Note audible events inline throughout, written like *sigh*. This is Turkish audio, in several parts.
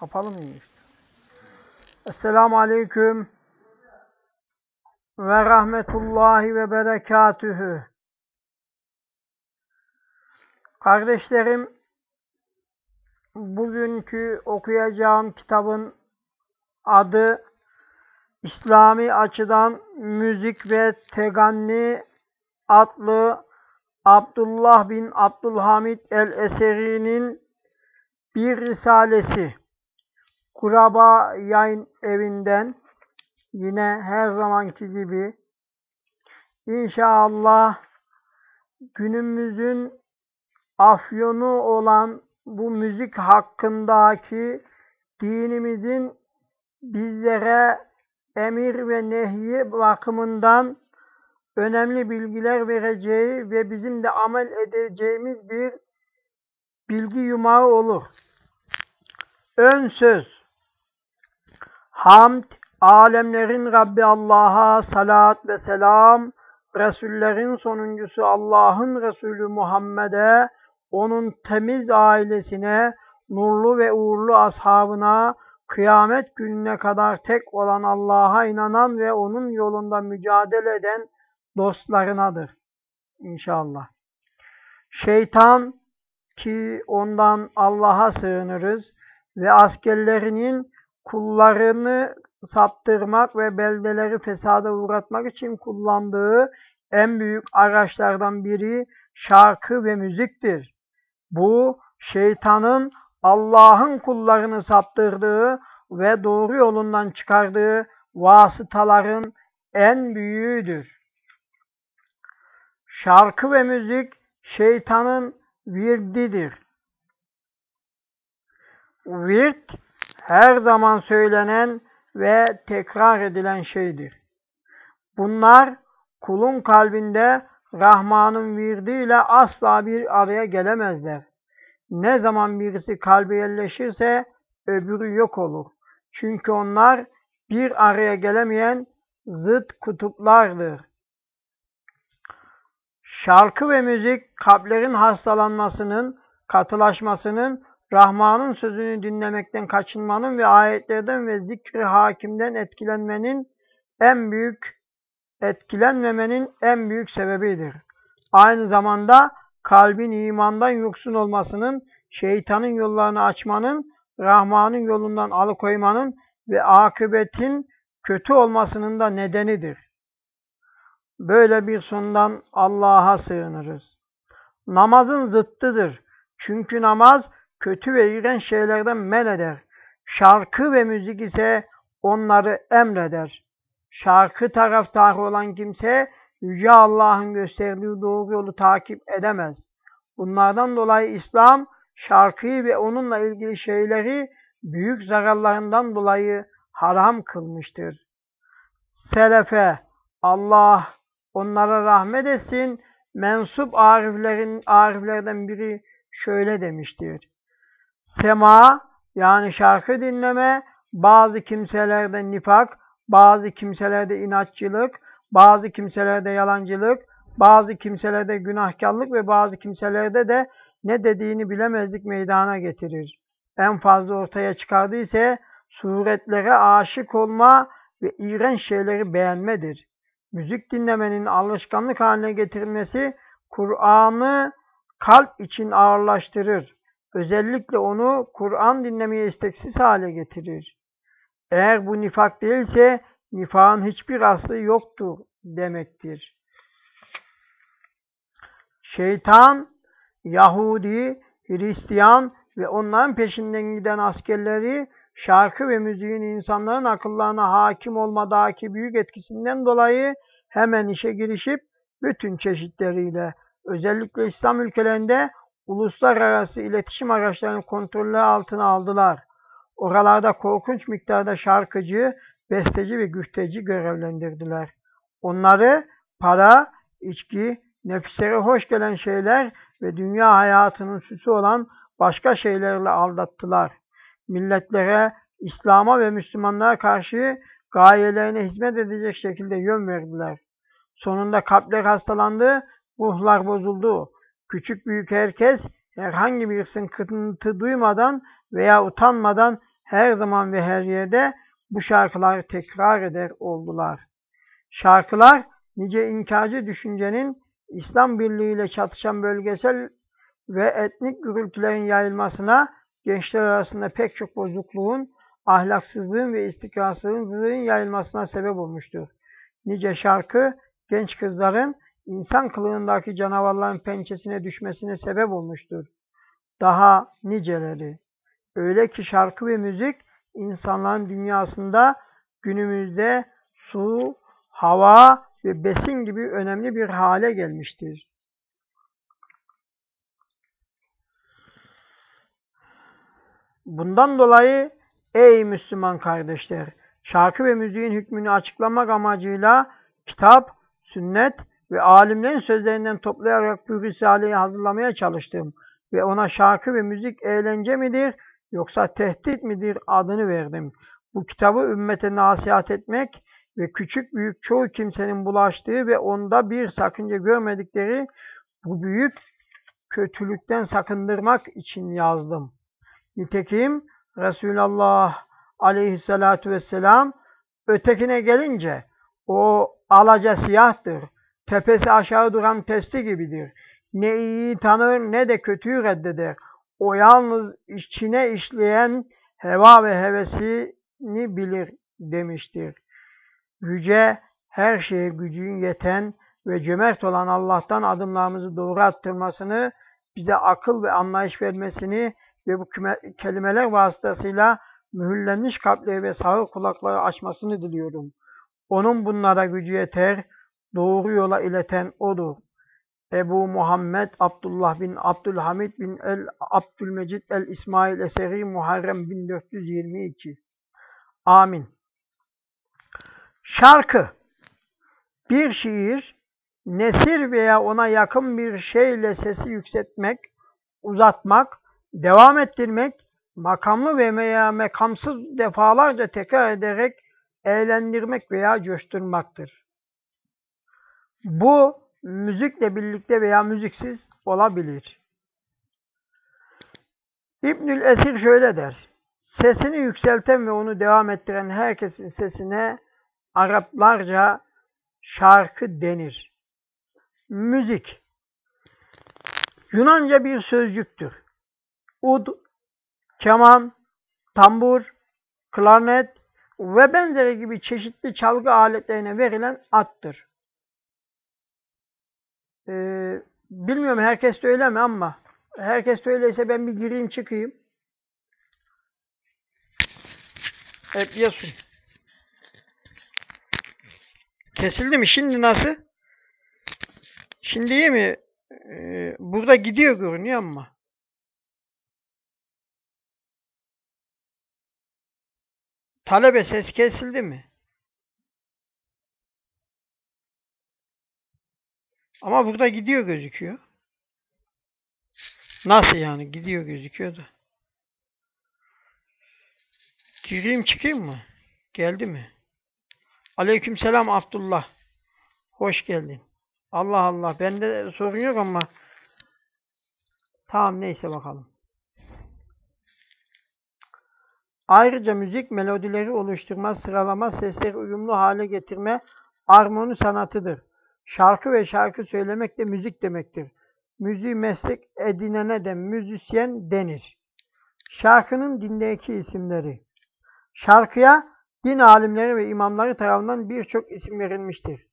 Kapalı mıymış? Esselamu Aleyküm ve Rahmetullahi ve Berekatühü. Kardeşlerim, bugünkü okuyacağım kitabın adı İslami açıdan müzik ve teganni adlı Abdullah bin Abdülhamid el-Eseri'nin bir risalesi. Kuraba yayın evinden yine her zamanki gibi inşallah günümüzün afyonu olan bu müzik hakkındaki dinimizin bizlere emir ve nehyi bakımından önemli bilgiler vereceği ve bizim de amel edeceğimiz bir bilgi yumağı olur. Ön söz Hamd, alemlerin Rabbi Allah'a salat ve selam, Resullerin sonuncusu Allah'ın Resulü Muhammed'e, onun temiz ailesine, nurlu ve uğurlu ashabına, kıyamet gününe kadar tek olan Allah'a inanan ve onun yolunda mücadele eden dostlarınadır. İnşallah. Şeytan ki ondan Allah'a sığınırız ve askerlerinin kullarını saptırmak ve beldeleri fesada uğratmak için kullandığı en büyük araçlardan biri şarkı ve müziktir. Bu şeytanın Allah'ın kullarını saptırdığı ve doğru yolundan çıkardığı vasıtaların en büyüğüdür. Şarkı ve müzik şeytanın virdidir. Virt her zaman söylenen ve tekrar edilen şeydir. Bunlar kulun kalbinde Rahman'ın virdiyle asla bir araya gelemezler. Ne zaman birisi kalbe yerleşirse öbürü yok olur. Çünkü onlar bir araya gelemeyen zıt kutuplardır. Şarkı ve müzik kalplerin hastalanmasının, katılaşmasının, Rahman'ın sözünü dinlemekten kaçınmanın ve ayetlerden ve zikri hakimden etkilenmenin en büyük etkilenmemenin en büyük sebebidir. Aynı zamanda kalbin imandan yoksun olmasının, şeytanın yollarını açmanın, Rahman'ın yolundan alıkoymanın ve akıbetin kötü olmasının da nedenidir. Böyle bir sondan Allah'a sığınırız. Namazın zıttıdır. Çünkü namaz kötü ve iğrenç şeylerden men eder. Şarkı ve müzik ise onları emreder. Şarkı taraftarı olan kimse Yüce Allah'ın gösterdiği doğru yolu takip edemez. Bunlardan dolayı İslam şarkıyı ve onunla ilgili şeyleri büyük zararlarından dolayı haram kılmıştır. Selefe Allah onlara rahmet etsin mensup ariflerin ariflerden biri şöyle demiştir. Sema yani şarkı dinleme bazı kimselerde nifak, bazı kimselerde inatçılık, bazı kimselerde yalancılık, bazı kimselerde günahkarlık ve bazı kimselerde de ne dediğini bilemezlik meydana getirir. En fazla ortaya çıkardıysa suretlere aşık olma ve iğrenç şeyleri beğenmedir. Müzik dinlemenin alışkanlık haline getirilmesi Kur'an'ı kalp için ağırlaştırır. Özellikle onu Kur'an dinlemeye isteksiz hale getirir. Eğer bu nifak değilse nifakın hiçbir aslı yoktur demektir. Şeytan, Yahudi, Hristiyan ve onların peşinden giden askerleri şarkı ve müziğin insanların akıllarına hakim olmadaki büyük etkisinden dolayı hemen işe girişip bütün çeşitleriyle özellikle İslam ülkelerinde uluslararası iletişim araçlarını kontrolü altına aldılar. Oralarda korkunç miktarda şarkıcı, besteci ve güfteci görevlendirdiler. Onları para, içki, nefislere hoş gelen şeyler ve dünya hayatının süsü olan başka şeylerle aldattılar. Milletlere, İslam'a ve Müslümanlara karşı gayelerine hizmet edecek şekilde yön verdiler. Sonunda kalpler hastalandı, ruhlar bozuldu. Küçük büyük herkes herhangi bir sıkıntı duymadan veya utanmadan her zaman ve her yerde bu şarkıları tekrar eder oldular. Şarkılar nice inkarcı düşüncenin İslam birliğiyle çatışan bölgesel ve etnik gürültülerin yayılmasına, gençler arasında pek çok bozukluğun, ahlaksızlığın ve istikrarsızlığın yayılmasına sebep olmuştur. Nice şarkı, genç kızların insan kılığındaki canavarların pençesine düşmesine sebep olmuştur. Daha niceleri. Öyle ki şarkı ve müzik insanların dünyasında günümüzde su, hava ve besin gibi önemli bir hale gelmiştir. Bundan dolayı ey Müslüman kardeşler, şarkı ve müziğin hükmünü açıklamak amacıyla kitap, sünnet ve alimlerin sözlerinden toplayarak bu risaleyi hazırlamaya çalıştım ve ona şarkı ve müzik eğlence midir yoksa tehdit midir adını verdim. Bu kitabı ümmete nasihat etmek ve küçük büyük çoğu kimsenin bulaştığı ve onda bir sakınca görmedikleri bu büyük kötülükten sakındırmak için yazdım. Nitekim Resulullah aleyhissalatu vesselam ötekine gelince o alaca siyahtır. Tepesi aşağı duran testi gibidir. Ne iyi tanır ne de kötüyü reddeder. O yalnız içine işleyen heva ve hevesini bilir demiştir. Yüce, her şeye gücün yeten ve cömert olan Allah'tan adımlarımızı doğru attırmasını, bize akıl ve anlayış vermesini ve bu kelimeler vasıtasıyla mühürlenmiş kalpleri ve sağır kulakları açmasını diliyorum. Onun bunlara gücü yeter, doğru yola ileten O'dur. Ebu Muhammed Abdullah bin Abdülhamid bin el Abdülmecid el İsmail Eseri Muharrem 1422 Amin. Şarkı Bir şiir, nesir veya ona yakın bir şeyle sesi yükseltmek, uzatmak, devam ettirmek, makamlı ve veya mekamsız defalarca tekrar ederek eğlendirmek veya coşturmaktır. Bu müzikle birlikte veya müziksiz olabilir. İbnül Esir şöyle der. Sesini yükselten ve onu devam ettiren herkesin sesine Araplarca şarkı denir. Müzik Yunanca bir sözcüktür. Ud, keman, tambur, klarnet ve benzeri gibi çeşitli çalgı aletlerine verilen attır. Ee, bilmiyorum herkes de öyle mi ama herkes de öyleyse ben bir gireyim çıkayım. Hep yasun. Kesildi mi? Şimdi nasıl? Şimdi iyi mi? Ee, burada gidiyor görünüyor ama. Talebe ses kesildi mi? Ama burada gidiyor gözüküyor. Nasıl yani? Gidiyor gözüküyor da. Gireyim çıkayım mı? Geldi mi? Aleykümselam Abdullah. Hoş geldin. Allah Allah. Bende sorun yok ama tamam neyse bakalım. Ayrıca müzik melodileri oluşturma, sıralama, sesleri uyumlu hale getirme armoni sanatıdır. Şarkı ve şarkı söylemek de müzik demektir. Müziği meslek edinene de müzisyen denir. Şarkının dindeki isimleri. Şarkıya din alimleri ve imamları tarafından birçok isim verilmiştir.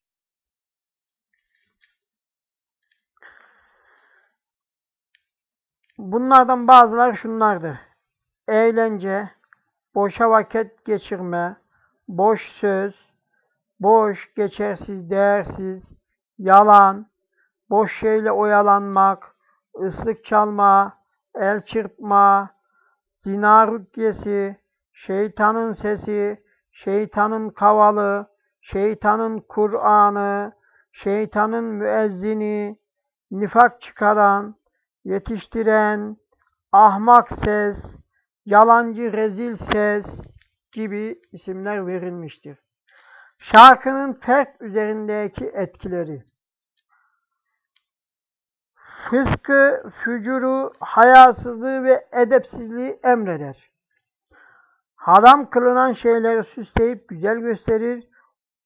Bunlardan bazıları şunlardır. Eğlence, boşa vakit geçirme, boş söz, boş, geçersiz, değersiz, yalan, boş şeyle oyalanmak, ıslık çalma, el çırpma, zina rükyesi, şeytanın sesi, şeytanın kavalı, şeytanın Kur'an'ı, şeytanın müezzini, nifak çıkaran, yetiştiren, ahmak ses, yalancı rezil ses gibi isimler verilmiştir. Şarkının fert üzerindeki etkileri Fıskı, fücuru, hayasızlığı ve edepsizliği emreder. Haram kılınan şeyleri süsleyip güzel gösterir.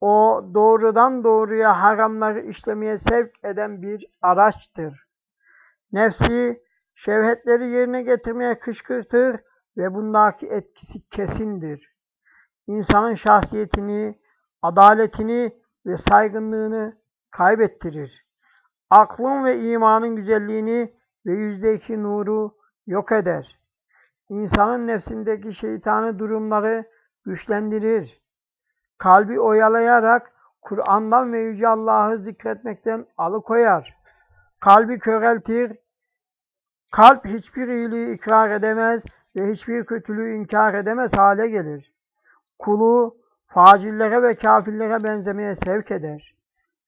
O doğrudan doğruya haramları işlemeye sevk eden bir araçtır. Nefsi şevhetleri yerine getirmeye kışkırtır ve bundaki etkisi kesindir. İnsanın şahsiyetini, adaletini ve saygınlığını kaybettirir. Aklın ve imanın güzelliğini ve yüzdeki nuru yok eder. İnsanın nefsindeki şeytanı durumları güçlendirir. Kalbi oyalayarak Kur'an'dan ve Yüce Allah'ı zikretmekten alıkoyar. Kalbi köreltir. Kalp hiçbir iyiliği ikrar edemez ve hiçbir kötülüğü inkar edemez hale gelir. Kulu facillere ve kafirlere benzemeye sevk eder.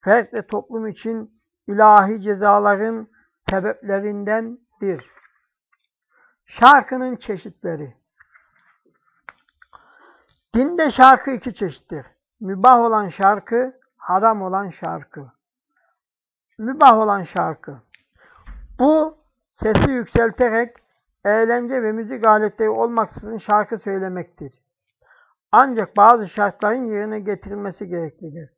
Fert ve toplum için ilahi cezaların sebeplerindendir. Şarkının çeşitleri Dinde şarkı iki çeşittir. Mübah olan şarkı, haram olan şarkı. Mübah olan şarkı. Bu sesi yükselterek eğlence ve müzik aletleri olmaksızın şarkı söylemektir. Ancak bazı şartların yerine getirilmesi gereklidir.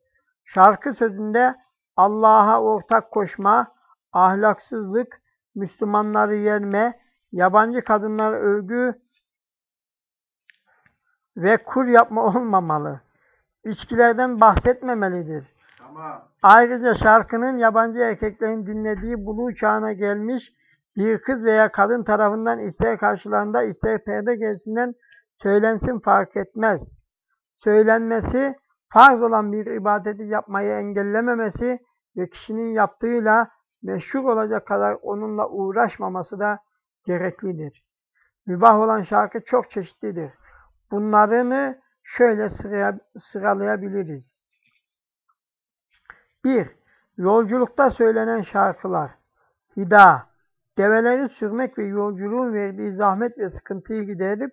Şarkı sözünde Allah'a ortak koşma, ahlaksızlık, Müslümanları yerme, yabancı kadınlara övgü ve kur yapma olmamalı. İçkilerden bahsetmemelidir. Tamam. Ayrıca şarkının yabancı erkeklerin dinlediği buluğ çağına gelmiş bir kız veya kadın tarafından ister karşılarında ister perde gerisinden söylensin fark etmez. Söylenmesi farz olan bir ibadeti yapmayı engellememesi ve kişinin yaptığıyla meşhur olacak kadar onunla uğraşmaması da gereklidir. Mübah olan şarkı çok çeşitlidir. Bunlarını şöyle sıralayabiliriz. 1. Yolculukta söylenen şarkılar. Hida. Develeri sürmek ve yolculuğun verdiği zahmet ve sıkıntıyı giderip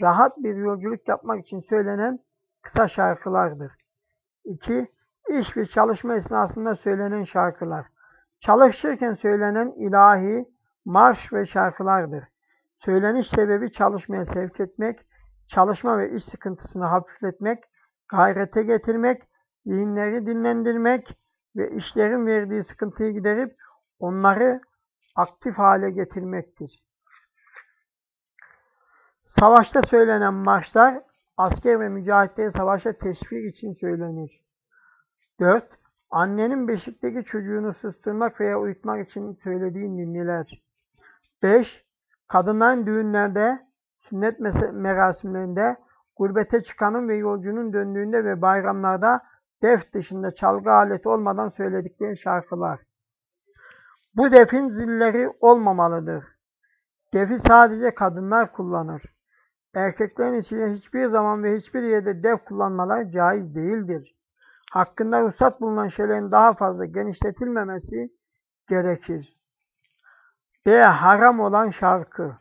rahat bir yolculuk yapmak için söylenen kısa şarkılardır. 2. İş ve çalışma esnasında söylenen şarkılar. Çalışırken söylenen ilahi, marş ve şarkılardır. Söyleniş sebebi çalışmaya sevk etmek, çalışma ve iş sıkıntısını hafifletmek, gayrete getirmek, zihinleri dinlendirmek ve işlerin verdiği sıkıntıyı giderip onları aktif hale getirmektir. Savaşta söylenen marşlar asker ve mücahitleri savaşa teşvik için söylenir. 4. Annenin beşikteki çocuğunu susturmak veya uyutmak için söylediği ninniler. 5. Kadınların düğünlerde, sünnet merasimlerinde, gurbete çıkanın ve yolcunun döndüğünde ve bayramlarda def dışında çalgı aleti olmadan söyledikleri şarkılar. Bu defin zilleri olmamalıdır. Defi sadece kadınlar kullanır. Erkeklerin içine hiçbir zaman ve hiçbir yerde def kullanmalar caiz değildir. Hakkında ruhsat bulunan şeylerin daha fazla genişletilmemesi gerekir. B. Haram olan şarkı.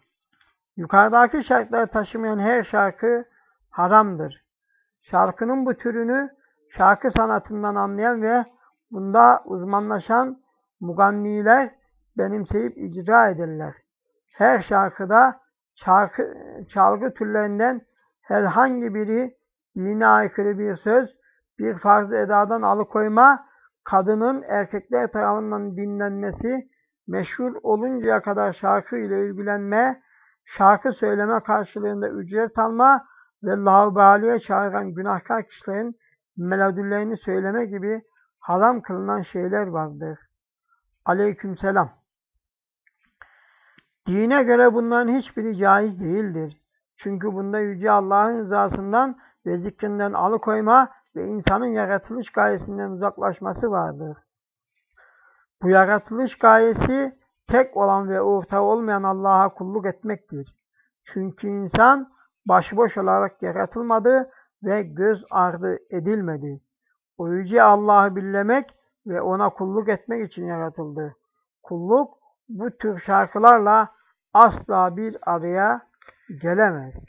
Yukarıdaki şarkıları taşımayan her şarkı haramdır. Şarkının bu türünü şarkı sanatından anlayan ve bunda uzmanlaşan muganniler benimseyip icra ederler. Her şarkıda şarkı, çalgı türlerinden herhangi biri dine aykırı bir söz, bir farz edadan alıkoyma, kadının erkekler tarafından dinlenmesi, meşhur oluncaya kadar şarkı ile ilgilenme, şarkı söyleme karşılığında ücret alma ve laubaliye çağıran günahkar kişilerin melodilerini söyleme gibi haram kılınan şeyler vardır. Aleykümselam. Dine göre bunların hiçbiri caiz değildir. Çünkü bunda Yüce Allah'ın rızasından ve zikrinden alıkoyma ve insanın yaratılış gayesinden uzaklaşması vardır. Bu yaratılış gayesi tek olan ve ortağı olmayan Allah'a kulluk etmektir. Çünkü insan başıboş olarak yaratılmadı ve göz ardı edilmedi. O yüce Allah'ı billemek ve ona kulluk etmek için yaratıldı. Kulluk bu tür şarkılarla asla bir araya gelemez.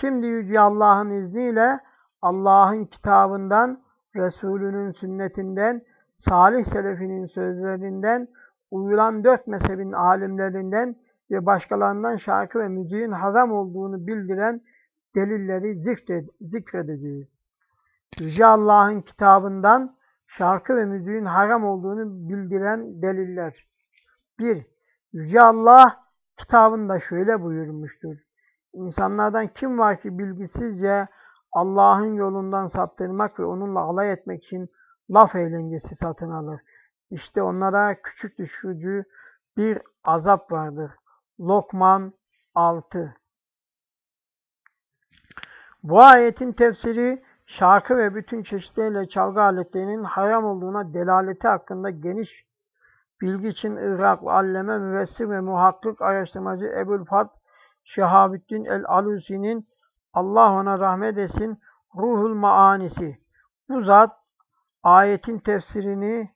Şimdi Yüce Allah'ın izniyle Allah'ın kitabından, Resulünün sünnetinden, salih selefinin sözlerinden, uyulan dört mezhebin alimlerinden ve başkalarından şarkı ve müziğin haram olduğunu bildiren delilleri zikred, zikredeceğiz. Yüce Allah'ın kitabından şarkı ve müziğin haram olduğunu bildiren deliller. 1. Yüce Allah kitabında şöyle buyurmuştur. İnsanlardan kim var ki bilgisizce Allah'ın yolundan saptırmak ve onunla alay etmek için laf eğlencesi satın alır. İşte onlara küçük düşürücü bir azap vardır. Lokman 6 Bu ayetin tefsiri şarkı ve bütün çeşitleriyle çalgı aletlerinin haram olduğuna delaleti hakkında geniş bilgi için Irak alleme, müvessir ve muhakkik araştırmacı Ebul Fat Şehabüddin el-Alusi'nin Allah ona rahmet etsin Ruhul Maanisi. Bu zat ayetin tefsirini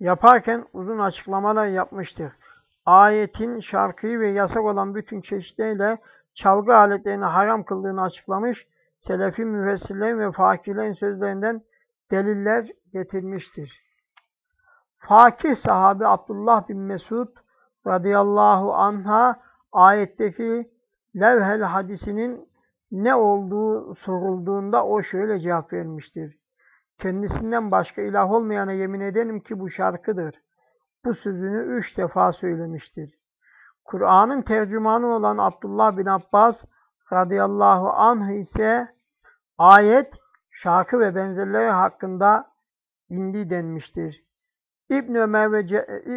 yaparken uzun açıklamalar yapmıştır. Ayetin şarkıyı ve yasak olan bütün çeşitleriyle çalgı aletlerini haram kıldığını açıklamış, Selefi müfessirlerin ve fakirlerin sözlerinden deliller getirmiştir. Fakih sahabi Abdullah bin Mesud radıyallahu anha ayetteki levhel hadisinin ne olduğu sorulduğunda o şöyle cevap vermiştir. Kendisinden başka ilah olmayana yemin ederim ki bu şarkıdır. Bu sözünü üç defa söylemiştir. Kur'an'ın tercümanı olan Abdullah bin Abbas radıyallahu anh ise ayet şarkı ve benzerleri hakkında indi denmiştir. İbn Ömer ve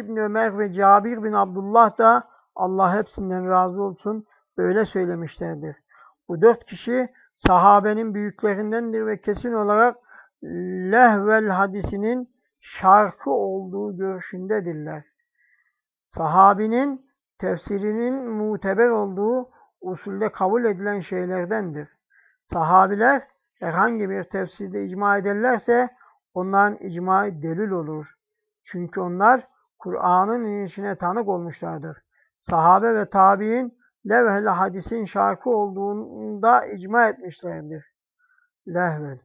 İbn Ömer ve Cabir bin Abdullah da Allah hepsinden razı olsun böyle söylemişlerdir. Bu dört kişi sahabenin büyüklerindendir ve kesin olarak lehvel hadisinin şarkı olduğu görüşündedirler. Sahabinin tefsirinin muteber olduğu usulde kabul edilen şeylerdendir. Sahabiler herhangi bir tefsirde icma ederlerse onların icmayı delil olur. Çünkü onlar Kur'an'ın inişine tanık olmuşlardır. Sahabe ve tabi'in levhel hadisin şarkı olduğunda icma etmişlerdir. Lehvel.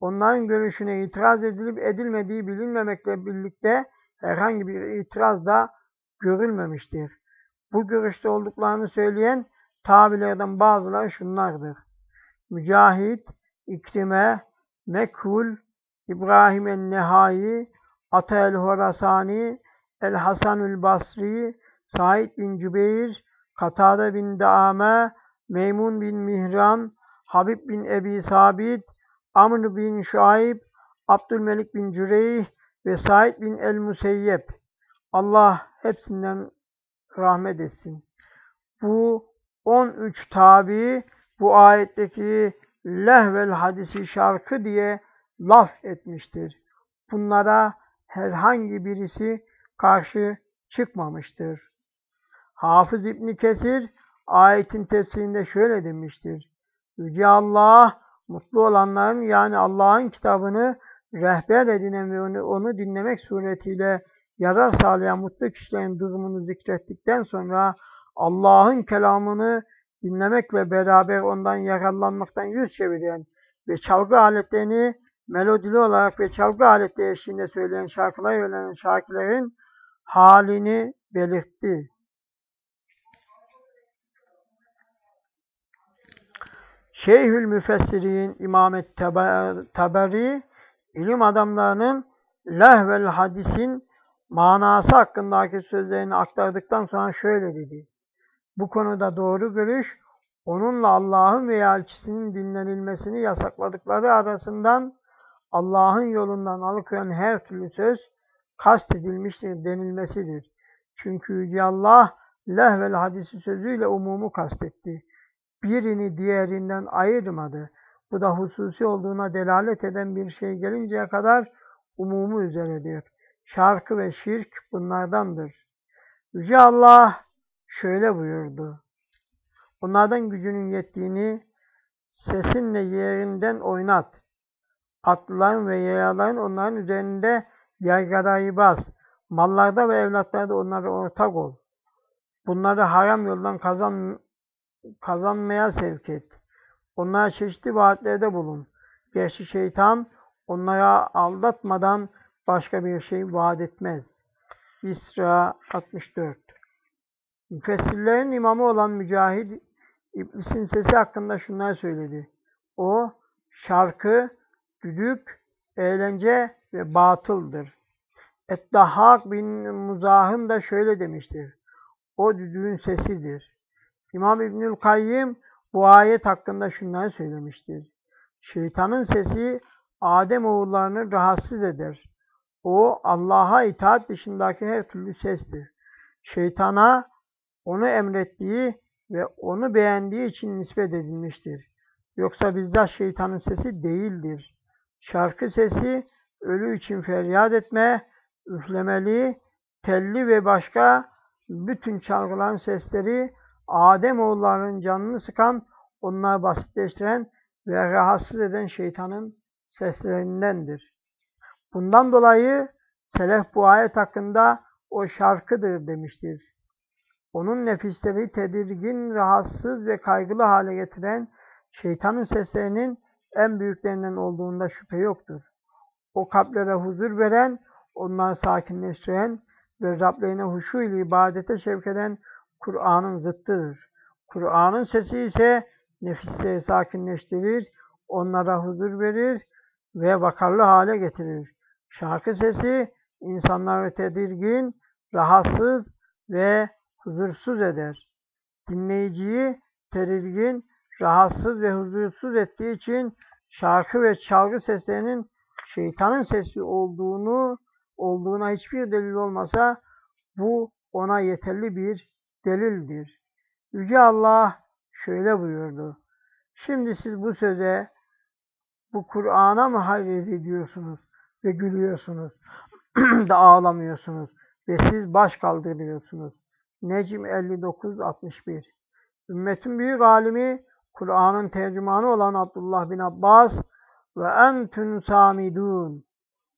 Onların görüşüne itiraz edilip edilmediği bilinmemekle birlikte herhangi bir itiraz da görülmemiştir. Bu görüşte olduklarını söyleyen tabilerden bazıları şunlardır. Mücahit, İkrime, Mekhul, İbrahim el-Nehai, Ata el-Horasani, el-Hasanül Basri, Said bin Cübeyr, Katade bin Daame, Meymun bin Mihran, Habib bin Ebi Sabit, Amr bin Şuayb, Abdülmelik bin Cüreyh ve Said bin el-Museyyep. Allah hepsinden rahmet etsin. Bu 13 tabi bu ayetteki lehvel hadisi şarkı diye laf etmiştir. Bunlara herhangi birisi karşı çıkmamıştır. Hafız İbni Kesir ayetin tefsirinde şöyle demiştir. Yüce Allah mutlu olanların yani Allah'ın kitabını rehber edinen ve onu, onu dinlemek suretiyle yarar sağlayan mutlu kişilerin durumunu zikrettikten sonra Allah'ın kelamını dinlemekle beraber ondan yararlanmaktan yüz çeviren ve çalgı aletlerini melodili olarak ve çalgı aletleri eşliğinde söyleyen şarkılar öğrenen şarkıların halini belirtti. Şeyhül Müfessirin İmamet Taberi ilim adamlarının lehvel hadisin manası hakkındaki sözlerini aktardıktan sonra şöyle dedi. Bu konuda doğru görüş, onunla Allah'ın veya elçisinin dinlenilmesini yasakladıkları arasından Allah'ın yolundan alıkoyan her türlü söz kastedilmiştir denilmesidir. Çünkü Yüce Allah lehvel hadisi sözüyle umumu kastetti. Birini diğerinden ayırmadı. Bu da hususi olduğuna delalet eden bir şey gelinceye kadar umumu üzeredir. Şarkı ve şirk bunlardandır. Yüce Allah şöyle buyurdu. Onlardan gücünün yettiğini sesinle yerinden oynat. Atlıların ve yayaların onların üzerinde yaygarayı bas. Mallarda ve evlatlarda onlara ortak ol. Bunları haram yoldan kazan, kazanmaya sevk et. Onlara çeşitli vaatlerde bulun. Gerçi şeytan onlara aldatmadan başka bir şey vaat etmez. İsra 64 Müfessirlerin imamı olan Mücahid, İblisin sesi hakkında şunlar söyledi. O, şarkı, düdük, eğlence ve batıldır. Eddahhak bin Muzahım da şöyle demiştir. O düdüğün sesidir. İmam İbnül Kayyim bu ayet hakkında şunları söylemiştir. Şeytanın sesi Adem oğullarını rahatsız eder. O Allah'a itaat dışındaki her türlü sestir. Şeytana onu emrettiği ve onu beğendiği için nispet edilmiştir. Yoksa bizzat şeytanın sesi değildir. Şarkı sesi ölü için feryat etme, üflemeli, telli ve başka bütün çalgıların sesleri Adem oğullarının canını sıkan, onları basitleştiren ve rahatsız eden şeytanın seslerindendir. Bundan dolayı Selef bu ayet hakkında o şarkıdır demiştir. Onun nefisleri tedirgin, rahatsız ve kaygılı hale getiren şeytanın seslerinin en büyüklerinden olduğunda şüphe yoktur. O kalplere huzur veren, onları sakinleştiren ve Rablerine huşu ile ibadete şevk eden Kur'an'ın zıttıdır. Kur'an'ın sesi ise nefisleri sakinleştirir, onlara huzur verir ve vakarlı hale getirir. Şarkı sesi insanları tedirgin, rahatsız ve huzursuz eder. Dinleyiciyi tedirgin, rahatsız ve huzursuz ettiği için şarkı ve çalgı seslerinin şeytanın sesi olduğunu olduğuna hiçbir delil olmasa bu ona yeterli bir delildir. Yüce Allah şöyle buyurdu. Şimdi siz bu söze, bu Kur'an'a mı hayret ediyorsunuz ve gülüyorsunuz *clears throat* da ağlamıyorsunuz ve siz baş kaldırıyorsunuz. Necm 59-61 Ümmetin büyük alimi Kur'an'ın tercümanı olan Abdullah bin Abbas ve entün samidun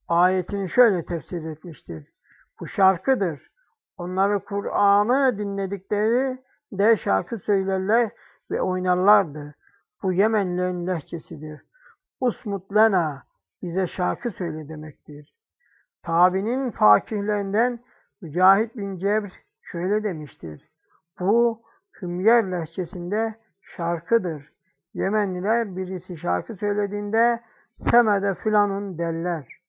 ayetini şöyle tefsir etmiştir. Bu şarkıdır. Onları Kur'an'ı dinledikleri de şarkı söylerler ve oynarlardı. Bu Yemenlilerin lehçesidir. Usmut lena bize şarkı söyle demektir. Tabinin fakihlerinden Mücahit bin Cebr şöyle demiştir. Bu Hümyer lehçesinde şarkıdır. Yemenliler birisi şarkı söylediğinde semede filanın derler.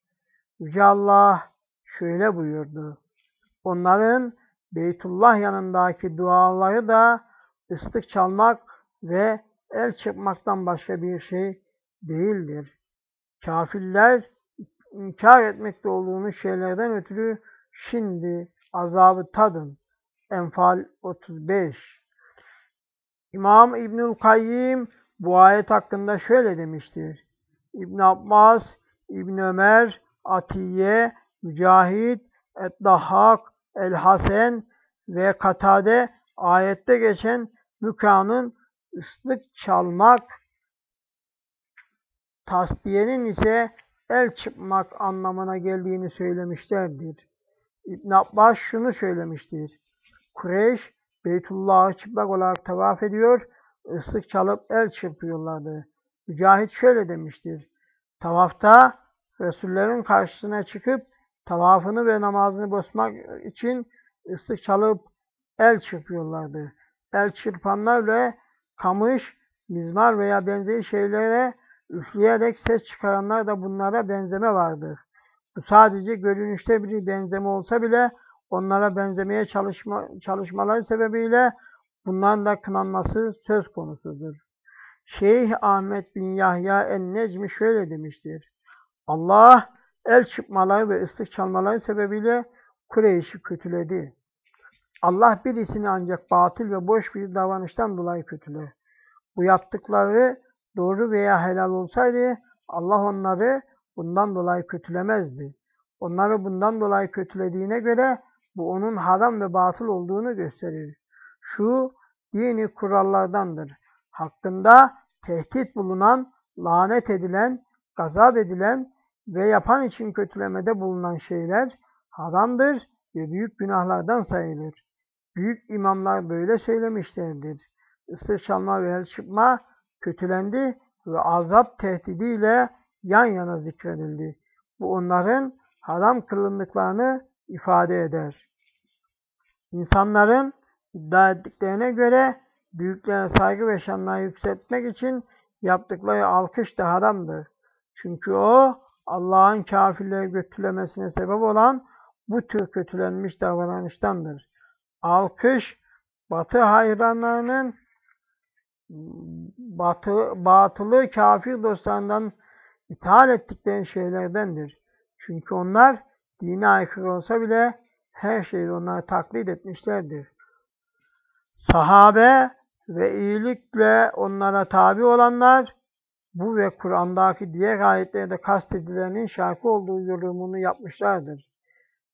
Yüce Allah şöyle buyurdu. Onların Beytullah yanındaki duaları da ıslık çalmak ve el çırpmaktan başka bir şey değildir. Kafirler inkar etmekte olduğunuz şeylerden ötürü şimdi azabı tadın. Enfal 35 İmam İbnül Kayyim bu ayet hakkında şöyle demiştir. İbn Abbas, İbn Ömer, Atiye, Mücahit, Eddahak, El-Hasen ve Katade ayette geçen mükanın ıslık çalmak, tasdiyenin ise el çıkmak anlamına geldiğini söylemişlerdir. İbn Abbas şunu söylemiştir. Kureyş Beytullah'ı çıplak olarak tavaf ediyor, ıslık çalıp el çırpıyorlardı. Mücahit şöyle demiştir. Tavafta Resullerin karşısına çıkıp tavafını ve namazını bozmak için ıslık çalıp el çırpıyorlardı. El çırpanlar ve kamış, mizmar veya benzeri şeylere üfleyerek ses çıkaranlar da bunlara benzeme vardır. Bu sadece görünüşte bir benzeme olsa bile onlara benzemeye çalışma, çalışmaları sebebiyle bunların da kınanması söz konusudur. Şeyh Ahmet bin Yahya en-Necmi şöyle demiştir. Allah el çıkmaları ve ıslık çalmaları sebebiyle Kureyş'i kötüledi. Allah birisini ancak batıl ve boş bir davranıştan dolayı kötüler. Bu yaptıkları doğru veya helal olsaydı Allah onları bundan dolayı kötülemezdi. Onları bundan dolayı kötülediğine göre bu onun haram ve batıl olduğunu gösterir. Şu dini kurallardandır. Hakkında tehdit bulunan, lanet edilen, gazap edilen ve yapan için kötülemede bulunan şeyler haramdır ve büyük günahlardan sayılır. Büyük imamlar böyle söylemişlerdir. Isır çalma ve el çıkma kötülendi ve azap tehdidiyle yan yana zikredildi. Bu onların haram kılındıklarını ifade eder. İnsanların iddia ettiklerine göre büyüklerine saygı ve şanları yükseltmek için yaptıkları alkış da haramdır. Çünkü o Allah'ın kafirleri götülemesine sebep olan bu tür kötülenmiş davranıştandır. Alkış, batı hayranlarının batı, batılı kafir dostlarından ithal ettikleri şeylerdendir. Çünkü onlar dine aykırı olsa bile her şeyi onları taklit etmişlerdir. Sahabe ve iyilikle onlara tabi olanlar bu ve Kur'an'daki diğer ayetlerde kastedilenin şarkı olduğu yorumunu yapmışlardır.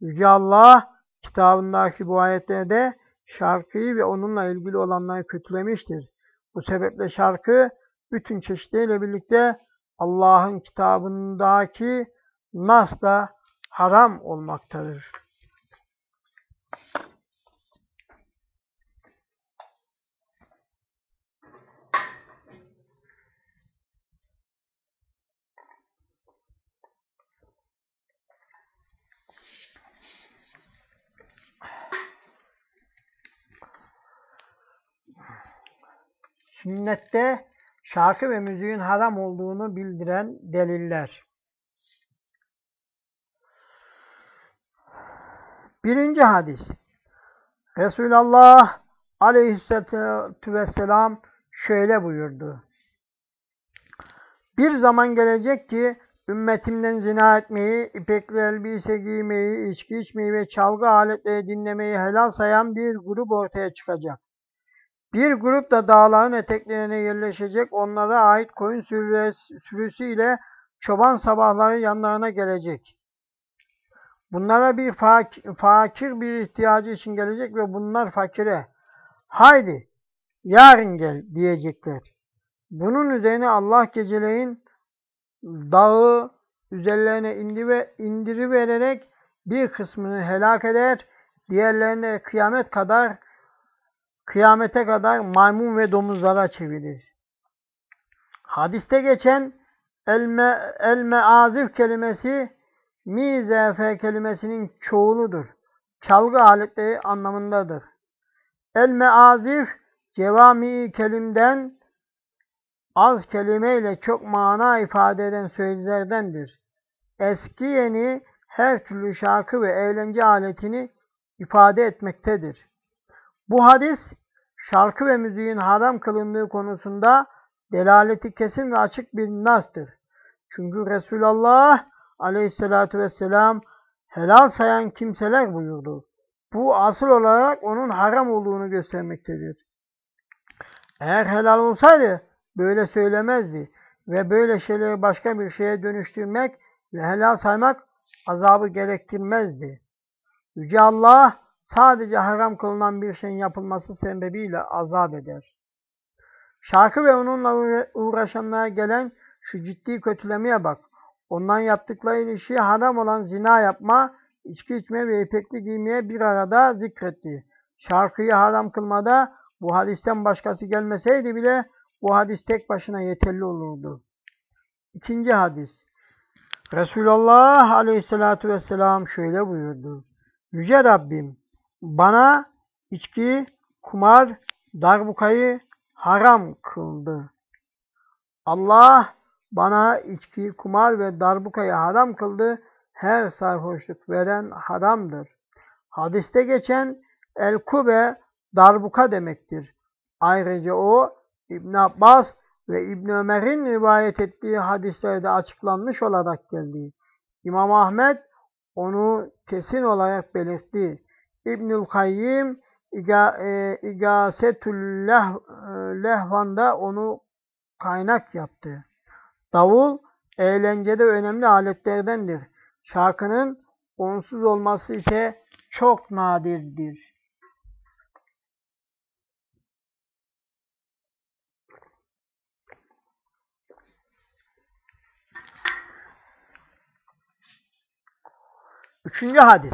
Yüce Allah kitabındaki bu ayetlerde şarkıyı ve onunla ilgili olanları kötülemiştir. Bu sebeple şarkı bütün çeşitleriyle birlikte Allah'ın kitabındaki nasla haram olmaktadır. Sünnette şarkı ve müziğin haram olduğunu bildiren deliller. Birinci hadis. Resulullah aleyhisselatü vesselam şöyle buyurdu. Bir zaman gelecek ki ümmetimden zina etmeyi, ipekli elbise giymeyi, içki içmeyi ve çalgı aletleri dinlemeyi helal sayan bir grup ortaya çıkacak. Bir grup da dağların eteklerine yerleşecek, onlara ait koyun sürüsüyle çoban sabahları yanlarına gelecek. Bunlara bir fakir bir ihtiyacı için gelecek ve bunlar fakire haydi yarın gel diyecekler. Bunun üzerine Allah geceleyin dağı üzerlerine indi ve indiri vererek bir kısmını helak eder, diğerlerini kıyamet kadar kıyamete kadar maymun ve domuzlara çevirir. Hadiste geçen el-me, el-meazif kelimesi mizefe kelimesinin çoğuludur. Çalgı aletleri anlamındadır. El-meazif cevami kelimden az kelimeyle çok mana ifade eden sözlerdendir. Eski yeni her türlü şarkı ve eğlence aletini ifade etmektedir. Bu hadis şarkı ve müziğin haram kılındığı konusunda delaleti kesin ve açık bir nastır. Çünkü Resulullah aleyhissalatü vesselam helal sayan kimseler buyurdu. Bu asıl olarak onun haram olduğunu göstermektedir. Eğer helal olsaydı böyle söylemezdi ve böyle şeyleri başka bir şeye dönüştürmek ve helal saymak azabı gerektirmezdi. Yüce Allah sadece haram kılınan bir şeyin yapılması sebebiyle azap eder. Şarkı ve onunla uğraşanlara gelen şu ciddi kötülemeye bak. Ondan yaptıkları ilişki haram olan zina yapma, içki içme ve ipekli giymeye bir arada zikretti. Şarkıyı haram kılmada bu hadisten başkası gelmeseydi bile bu hadis tek başına yeterli olurdu. İkinci hadis. Resulullah aleyhissalatu vesselam şöyle buyurdu. Yüce Rabbim bana içki, kumar, darbukayı haram kıldı. Allah bana içki, kumar ve darbukayı haram kıldı. Her sarhoşluk veren haramdır. Hadiste geçen el-kube darbuka demektir. Ayrıca o İbn Abbas ve İbn Ömer'in rivayet ettiği hadislerde açıklanmış olarak geldi. İmam Ahmet onu kesin olarak belirtti. İbnül Kayyim e, İgasetül Leh, e, onu kaynak yaptı. Davul eğlencede önemli aletlerdendir. Şarkının onsuz olması ise çok nadirdir. Üçüncü hadis.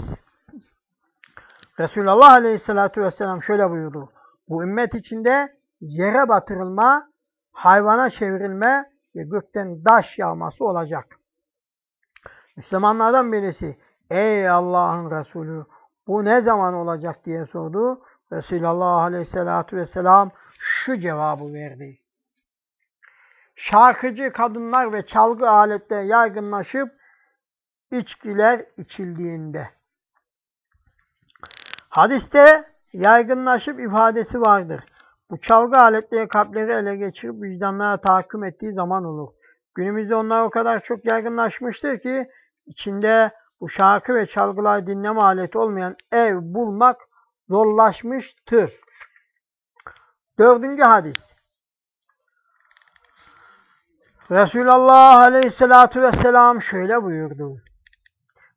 Resulullah Aleyhisselatü Vesselam şöyle buyurdu. Bu ümmet içinde yere batırılma, hayvana çevrilme ve gökten daş yağması olacak. Müslümanlardan birisi, ey Allah'ın Resulü bu ne zaman olacak diye sordu. Resulullah Aleyhisselatü Vesselam şu cevabı verdi. Şarkıcı kadınlar ve çalgı aletleri yaygınlaşıp içkiler içildiğinde. Hadiste yaygınlaşıp ifadesi vardır. Çalgı aletleri kalpleri ele geçirip vicdanlara tahakküm ettiği zaman olur. Günümüzde onlar o kadar çok yaygınlaşmıştır ki içinde bu şarkı ve çalgılar dinleme aleti olmayan ev bulmak zorlaşmıştır. Dördüncü hadis. Resulullah Aleyhisselatü Vesselam şöyle buyurdu.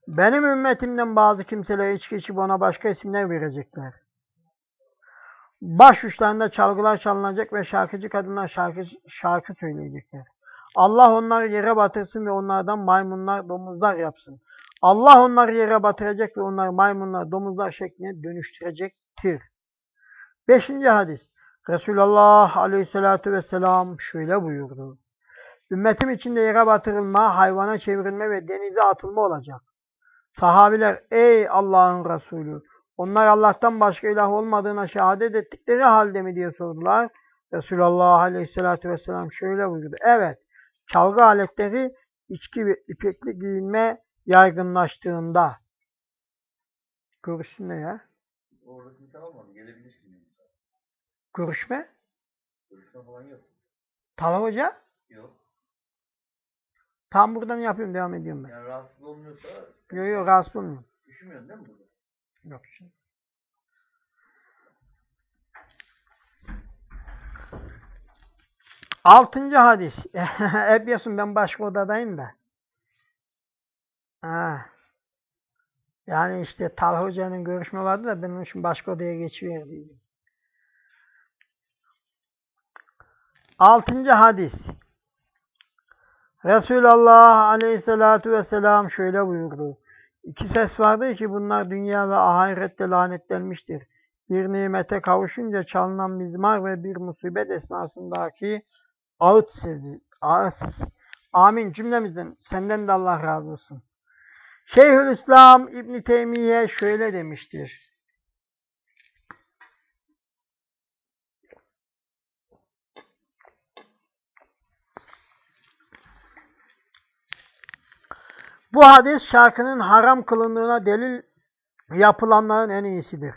Benim ümmetimden bazı kimseler içki içip ona başka isimler verecekler. Baş uçlarında çalgılar çalınacak ve şarkıcı kadınlar şarkı, şarkı söyleyecekler. Allah onları yere batırsın ve onlardan maymunlar, domuzlar yapsın. Allah onları yere batıracak ve onları maymunlar, domuzlar şekline dönüştürecektir. Beşinci hadis. Resulullah Aleyhisselatü Vesselam şöyle buyurdu. Ümmetim içinde yere batırılma, hayvana çevrilme ve denize atılma olacak. Sahabiler, ey Allah'ın Resulü, onlar Allah'tan başka ilah olmadığına şehadet ettikleri halde mi diye sordular. Resulullah Aleyhisselatü Vesselam şöyle buyurdu. Evet, çalgı aletleri içki ve ipekli giyinme yaygınlaştığında. Görüşsün ne ya? Orada kimse almadı. Gelebilirsin. Görüşme? Görüşme falan yok. Talha Hoca? Yok. Tam buradan yapıyorum, devam ediyorum ben. Yani rahatsız olmuyorsa Yok yok, rahatsız olmuyorum. üşümüyorsun değil mi burada? Yok şimdi. Altıncı hadis. *laughs* Hep diyorsun ben başka odadayım da. Ha. Yani işte Talha Hoca'nın görüşme vardı da ben onun için başka odaya geçiverdiydim. Altıncı hadis. Resulullah Aleyhisselatü Vesselam şöyle buyurdu. İki ses vardır ki bunlar dünya ve ahirette lanetlenmiştir. Bir nimete kavuşunca çalınan mizmar ve bir musibet esnasındaki ağıt sesi. Ağıt. Amin cümlemizden. Senden de Allah razı olsun. Şeyhülislam İbn Teymiye şöyle demiştir. Bu hadis şarkının haram kılındığına delil yapılanların en iyisidir.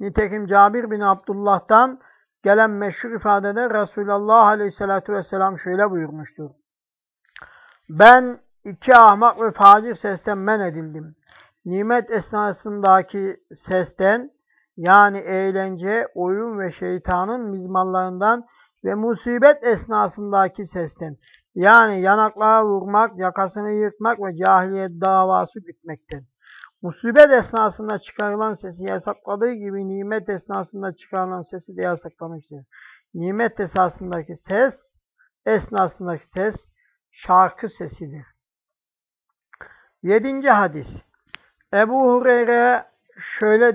Nitekim Cabir bin Abdullah'tan gelen meşhur ifadede Resulullah Aleyhisselatü Vesselam şöyle buyurmuştur. Ben iki ahmak ve facir sesten men edildim. Nimet esnasındaki sesten yani eğlence, oyun ve şeytanın mizmallarından ve musibet esnasındaki sesten yani yanaklara vurmak, yakasını yırtmak ve cahiliyet davası gütmekten. Musibet esnasında çıkarılan sesi yasakladığı gibi nimet esnasında çıkarılan sesi de yasaklamıştır. Nimet esnasındaki ses, esnasındaki ses şarkı sesidir. Yedinci hadis. Ebu Hureyre şöyle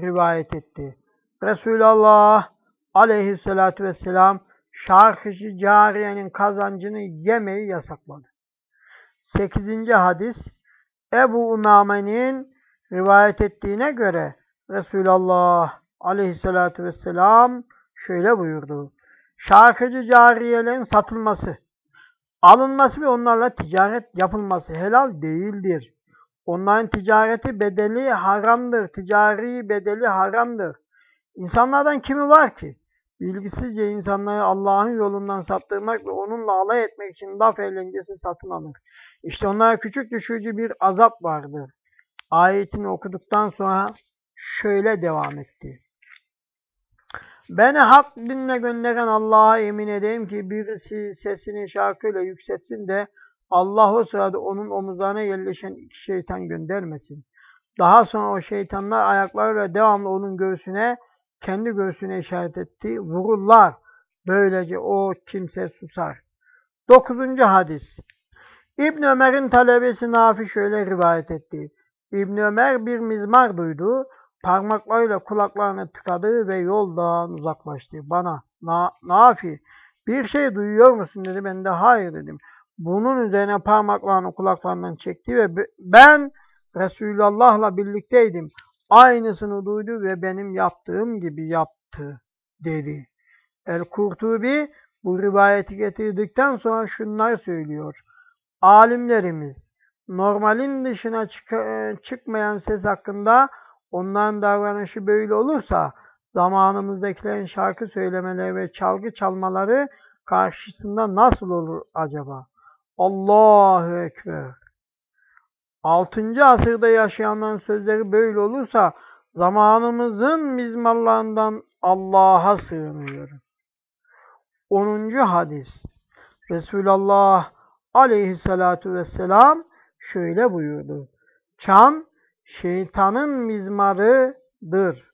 rivayet etti. Resulullah aleyhissalatü vesselam şarkıcı cariyenin kazancını yemeyi yasakladı. Sekizinci hadis Ebu Umame'nin rivayet ettiğine göre Resulullah aleyhissalatü vesselam şöyle buyurdu. Şarkıcı cariyelerin satılması, alınması ve onlarla ticaret yapılması helal değildir. Onların ticareti bedeli haramdır. Ticari bedeli haramdır. İnsanlardan kimi var ki? Bilgisizce insanları Allah'ın yolundan saptırmak ve onunla alay etmek için laf eğlencesi satın alır. İşte onlara küçük düşürücü bir azap vardır. Ayetini okuduktan sonra şöyle devam etti. Beni hak dinle gönderen Allah'a emin edeyim ki birisi sesini şarkıyla yükseltsin de Allah o sırada onun omuzlarına yerleşen iki şeytan göndermesin. Daha sonra o şeytanlar ayaklarıyla devamlı onun göğsüne, kendi göğsüne işaret etti. Vururlar. Böylece o kimse susar. Dokuzuncu hadis. İbn Ömer'in talebesi Nafi şöyle rivayet etti. İbn Ömer bir mizmar duydu. Parmaklarıyla kulaklarını tıkadı ve yoldan uzaklaştı. Bana Na Nafi bir şey duyuyor musun dedi. Ben de hayır dedim. Bunun üzerine parmaklarını kulaklarından çekti ve ben Resulullah'la birlikteydim. Aynısını duydu ve benim yaptığım gibi yaptı dedi. El-Kurtubi bu rivayeti getirdikten sonra şunlar söylüyor. Alimlerimiz normalin dışına çık çıkmayan ses hakkında onların davranışı böyle olursa zamanımızdakilerin şarkı söylemeleri ve çalgı çalmaları karşısında nasıl olur acaba? Allahu Ekber. 6. asırda yaşayanların sözleri böyle olursa zamanımızın mizmarlarından Allah'a sığınıyorum. 10. hadis Resulullah aleyhissalatu vesselam şöyle buyurdu. Çan şeytanın mizmarıdır.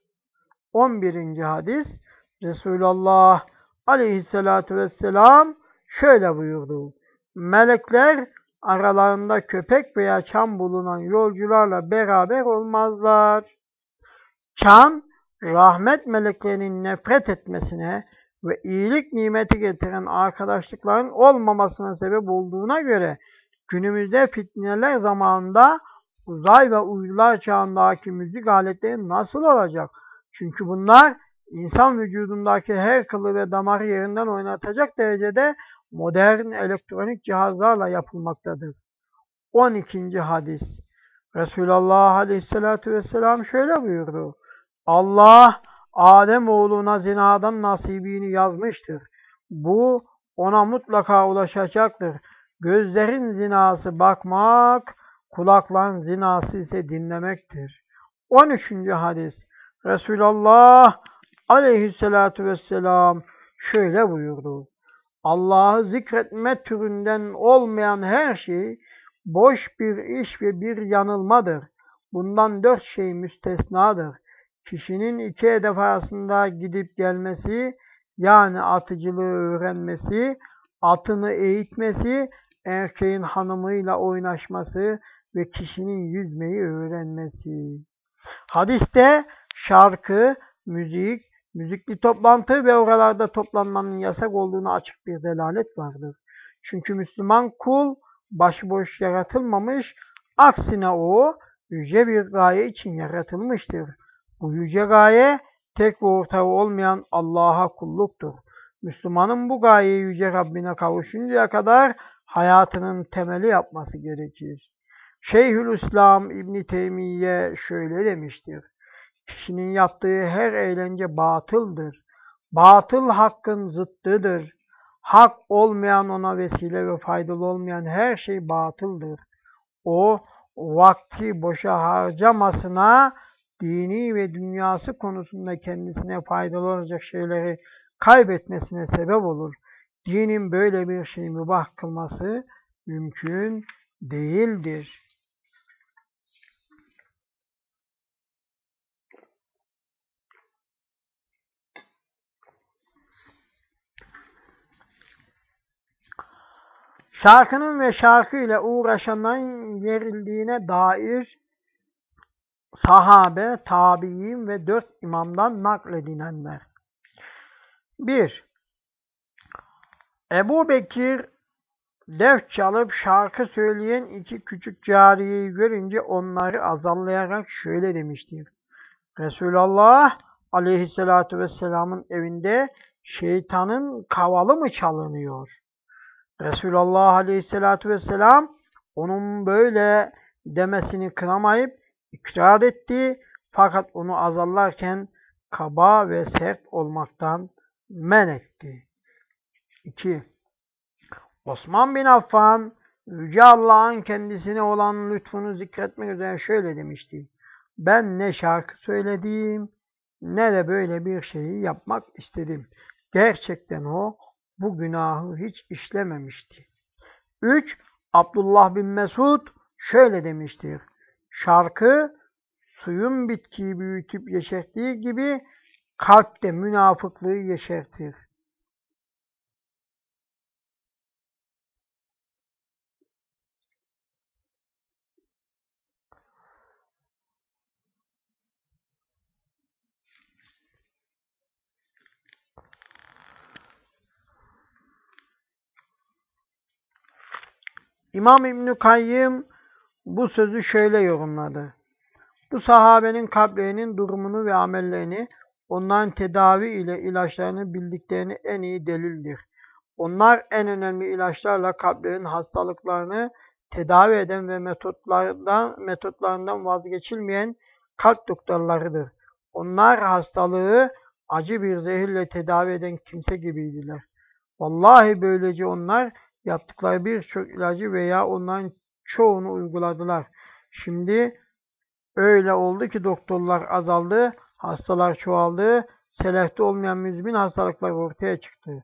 11. hadis Resulullah aleyhissalatu vesselam şöyle buyurdu. Melekler aralarında köpek veya çan bulunan yolcularla beraber olmazlar. Çan, rahmet meleklerinin nefret etmesine ve iyilik nimeti getiren arkadaşlıkların olmamasına sebep olduğuna göre günümüzde fitneler zamanında uzay ve uydular çağındaki müzik aletleri nasıl olacak? Çünkü bunlar insan vücudundaki her kılı ve damarı yerinden oynatacak derecede modern elektronik cihazlarla yapılmaktadır. 12. hadis Resulullah Aleyhisselatü Vesselam şöyle buyurdu. Allah Adem oğluna zinadan nasibini yazmıştır. Bu ona mutlaka ulaşacaktır. Gözlerin zinası bakmak, kulakların zinası ise dinlemektir. 13. hadis Resulullah aleyhissalatu vesselam şöyle buyurdu. Allah'ı zikretme türünden olmayan her şey boş bir iş ve bir yanılmadır. Bundan dört şey müstesnadır. Kişinin iki hedef arasında gidip gelmesi, yani atıcılığı öğrenmesi, atını eğitmesi, erkeğin hanımıyla oynaşması ve kişinin yüzmeyi öğrenmesi. Hadiste şarkı, müzik, müzikli toplantı ve oralarda toplanmanın yasak olduğunu açık bir delalet vardır. Çünkü Müslüman kul başıboş yaratılmamış, aksine o yüce bir gaye için yaratılmıştır. Bu yüce gaye tek ve ortağı olmayan Allah'a kulluktur. Müslümanın bu gayeyi yüce Rabbine kavuşuncaya kadar hayatının temeli yapması gerekir. Şeyhülislam İbni Teymiye şöyle demiştir. Kişinin yaptığı her eğlence batıldır. Batıl hakkın zıttıdır. Hak olmayan ona vesile ve faydalı olmayan her şey batıldır. O vakti boşa harcamasına dini ve dünyası konusunda kendisine faydalı olacak şeyleri kaybetmesine sebep olur. Dinin böyle bir şeyi mübah kılması mümkün değildir. Şarkının ve şarkı ile uğraşanların verildiğine dair sahabe, tabi'in ve dört imamdan nakledilenler. 1. Ebu Bekir def çalıp şarkı söyleyen iki küçük cariyeyi görünce onları azallayarak şöyle demiştir. Resulullah aleyhissalatu vesselamın evinde şeytanın kavalı mı çalınıyor? Resulullah aleyhissalatu vesselam onun böyle demesini kınamayıp ikrar etti. Fakat onu azarlarken kaba ve sert olmaktan men etti. 2. Osman bin Affan Yüce Allah'ın kendisine olan lütfunu zikretmek üzere şöyle demişti. Ben ne şarkı söyledim ne de böyle bir şeyi yapmak istedim. Gerçekten o bu günahı hiç işlememişti. 3. Abdullah bin Mesud şöyle demiştir. Şarkı suyun bitkiyi büyütüp yeşerttiği gibi kalpte münafıklığı yeşertir. İmam İbn Kayyım bu sözü şöyle yorumladı. Bu sahabenin kalplerinin durumunu ve amellerini, onların tedavi ile ilaçlarını bildiklerini en iyi delildir. Onlar en önemli ilaçlarla kalplerin hastalıklarını tedavi eden ve metotlardan, metotlarından vazgeçilmeyen kalp doktorlarıdır. Onlar hastalığı acı bir zehirle tedavi eden kimse gibiydiler. Vallahi böylece onlar yaptıkları birçok ilacı veya onların çoğunu uyguladılar. Şimdi öyle oldu ki doktorlar azaldı, hastalar çoğaldı, selefte olmayan müzmin hastalıklar ortaya çıktı.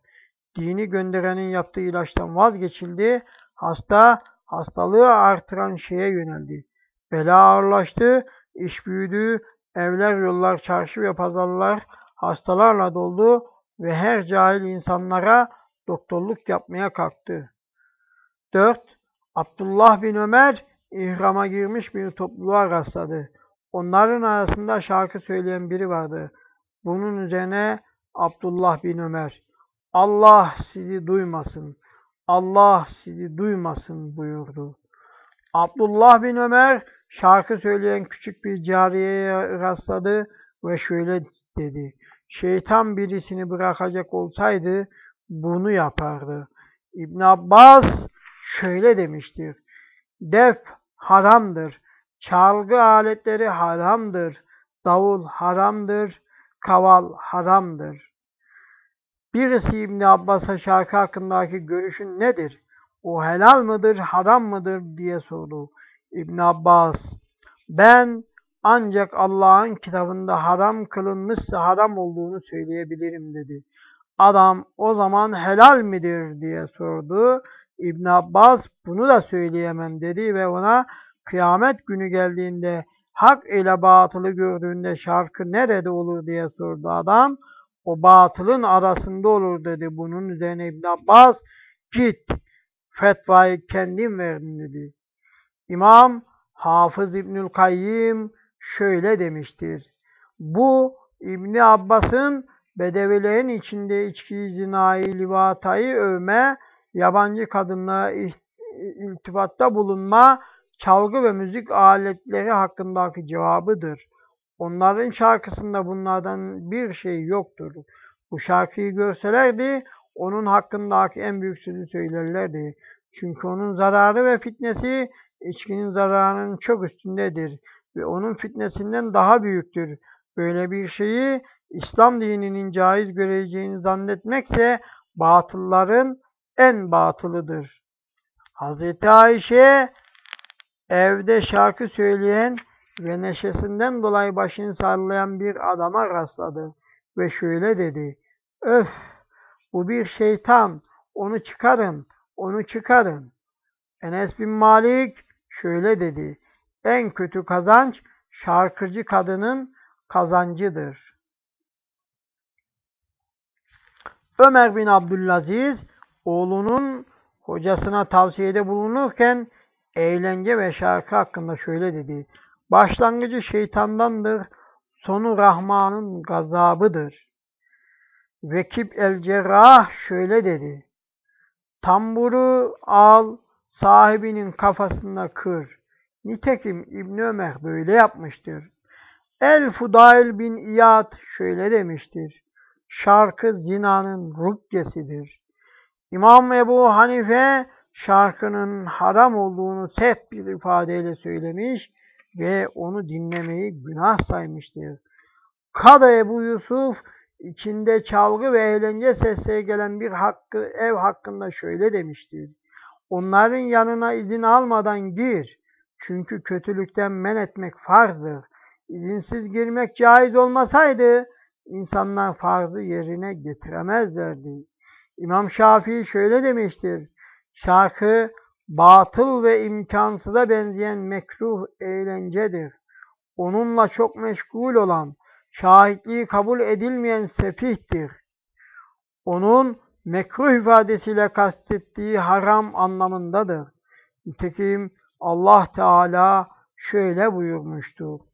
Dini gönderenin yaptığı ilaçtan vazgeçildi, hasta hastalığı artıran şeye yöneldi. Bela ağırlaştı, iş büyüdü, evler, yollar, çarşı ve pazarlar hastalarla doldu ve her cahil insanlara doktorluk yapmaya kalktı. 4. Abdullah bin Ömer ihrama girmiş bir topluluğa rastladı. Onların arasında şarkı söyleyen biri vardı. Bunun üzerine Abdullah bin Ömer, Allah sizi duymasın, Allah sizi duymasın buyurdu. Abdullah bin Ömer şarkı söyleyen küçük bir cariyeye rastladı ve şöyle dedi. Şeytan birisini bırakacak olsaydı bunu yapardı. İbn Abbas şöyle demiştir. Def haramdır. Çalgı aletleri haramdır. Davul haramdır. Kaval haramdır. Birisi İbn Abbas'a şarkı hakkındaki görüşün nedir? O helal mıdır, haram mıdır diye sordu. İbn Abbas, ben ancak Allah'ın kitabında haram kılınmışsa haram olduğunu söyleyebilirim dedi. Adam o zaman helal midir diye sordu. İbn Abbas bunu da söyleyemem dedi ve ona kıyamet günü geldiğinde hak ile batılı gördüğünde şarkı nerede olur diye sordu adam. O batılın arasında olur dedi. Bunun üzerine İbn Abbas git fetvayı kendim verdim dedi. İmam Hafız İbnül Kayyim şöyle demiştir. Bu İbni Abbas'ın Bedevilerin içinde içkiyi, zinayı, livatayı övme, yabancı kadınlara iltifatta bulunma, çalgı ve müzik aletleri hakkındaki cevabıdır. Onların şarkısında bunlardan bir şey yoktur. Bu şarkıyı görselerdi, onun hakkındaki en büyük sözü söylerlerdi. Çünkü onun zararı ve fitnesi içkinin zararının çok üstündedir ve onun fitnesinden daha büyüktür. Böyle bir şeyi İslam dininin caiz göreceğini zannetmekse batılların en batılıdır. Hz. Ayşe evde şarkı söyleyen ve neşesinden dolayı başını sallayan bir adama rastladı ve şöyle dedi. Öf! Bu bir şeytan. Onu çıkarın, onu çıkarın. Enes bin Malik şöyle dedi. En kötü kazanç şarkıcı kadının kazancıdır. Ömer bin Abdülaziz oğlunun hocasına tavsiyede bulunurken eğlence ve şarkı hakkında şöyle dedi. Başlangıcı şeytandandır, sonu Rahman'ın gazabıdır. Vekip el-Cerrah şöyle dedi. Tamburu al, sahibinin kafasına kır. Nitekim İbn Ömer böyle yapmıştır. El Fudail bin İyad şöyle demiştir. Şarkı zinanın rukyesidir. İmam Ebu Hanife şarkının haram olduğunu sert bir ifadeyle söylemiş ve onu dinlemeyi günah saymıştır. Kada Ebu Yusuf içinde çalgı ve eğlence sesleri gelen bir hakkı, ev hakkında şöyle demiştir. Onların yanına izin almadan gir. Çünkü kötülükten men etmek farzdır. İzinsiz girmek caiz olmasaydı insanlar farzı yerine getiremezlerdi. İmam Şafii şöyle demiştir. Şarkı batıl ve imkansıza benzeyen mekruh eğlencedir. Onunla çok meşgul olan, şahitliği kabul edilmeyen sefihtir. Onun mekruh ifadesiyle kastettiği haram anlamındadır. Nitekim Allah Teala şöyle buyurmuştur.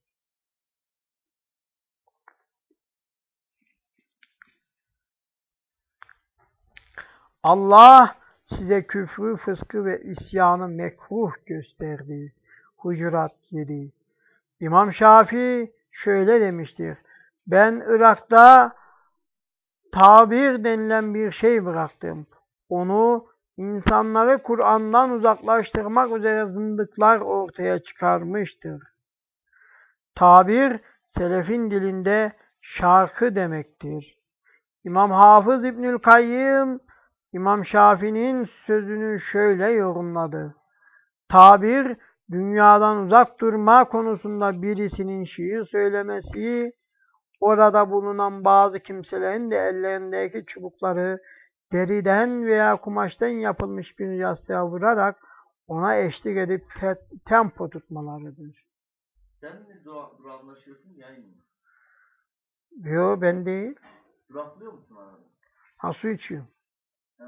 Allah size küfrü, fıskı ve isyanı mekruh gösterdi. Hucurat 7 İmam Şafii şöyle demiştir. Ben Irak'ta tabir denilen bir şey bıraktım. Onu insanları Kur'an'dan uzaklaştırmak üzere zındıklar ortaya çıkarmıştır. Tabir, selefin dilinde şarkı demektir. İmam Hafız İbnül Kayyım, İmam Şafii'nin sözünü şöyle yorumladı. Tabir, dünyadan uzak durma konusunda birisinin şiir söylemesi, orada bulunan bazı kimselerin de ellerindeki çubukları deriden veya kumaştan yapılmış bir yastığa vurarak ona eşlik edip te- tempo tutmalarıdır. Sen mi dura duraklaşıyorsun yayın mı? Yo ben değil. Duraklıyor musun arada? Ha su içiyorum. He.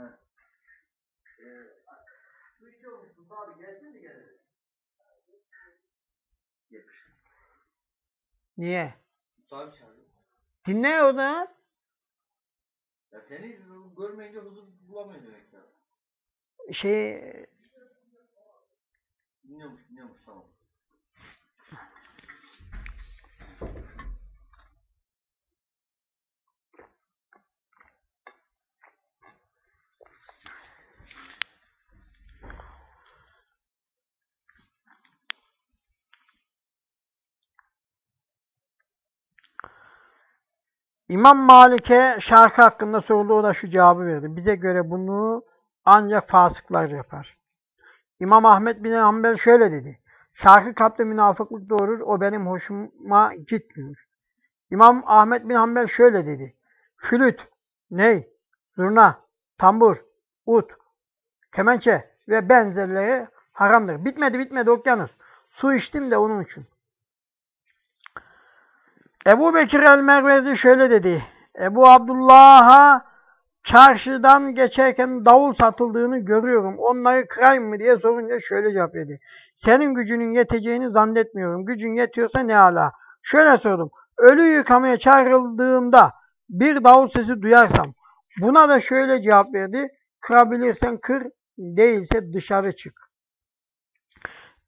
Ee, su içiyor musun abi? Gelsene gel. Yakıştı. Niye? Musavi çağırdı. Dinle o da. Ya seni görmeyince huzur bulamıyor demek ya. Şey Dinliyormuş dinliyormuş tamam. İmam Malik'e şarkı hakkında soruldu o da şu cevabı verdi. Bize göre bunu ancak fasıklar yapar. İmam Ahmet bin Hanbel şöyle dedi. Şarkı kalpte münafıklık doğurur, o benim hoşuma gitmiyor. İmam Ahmet bin Hanbel şöyle dedi. Flüt, ney, zurna, tambur, ut, kemençe ve benzerleri haramdır. Bitmedi bitmedi okyanus. Su içtim de onun için. Ebu Bekir el-Mervezi şöyle dedi. Ebu Abdullah'a çarşıdan geçerken davul satıldığını görüyorum. Onları kırayım mı diye sorunca şöyle cevap verdi. Senin gücünün yeteceğini zannetmiyorum. Gücün yetiyorsa ne ala. Şöyle sordum. Ölü yıkamaya çağrıldığımda bir davul sesi duyarsam buna da şöyle cevap verdi. Kırabilirsen kır, değilse dışarı çık.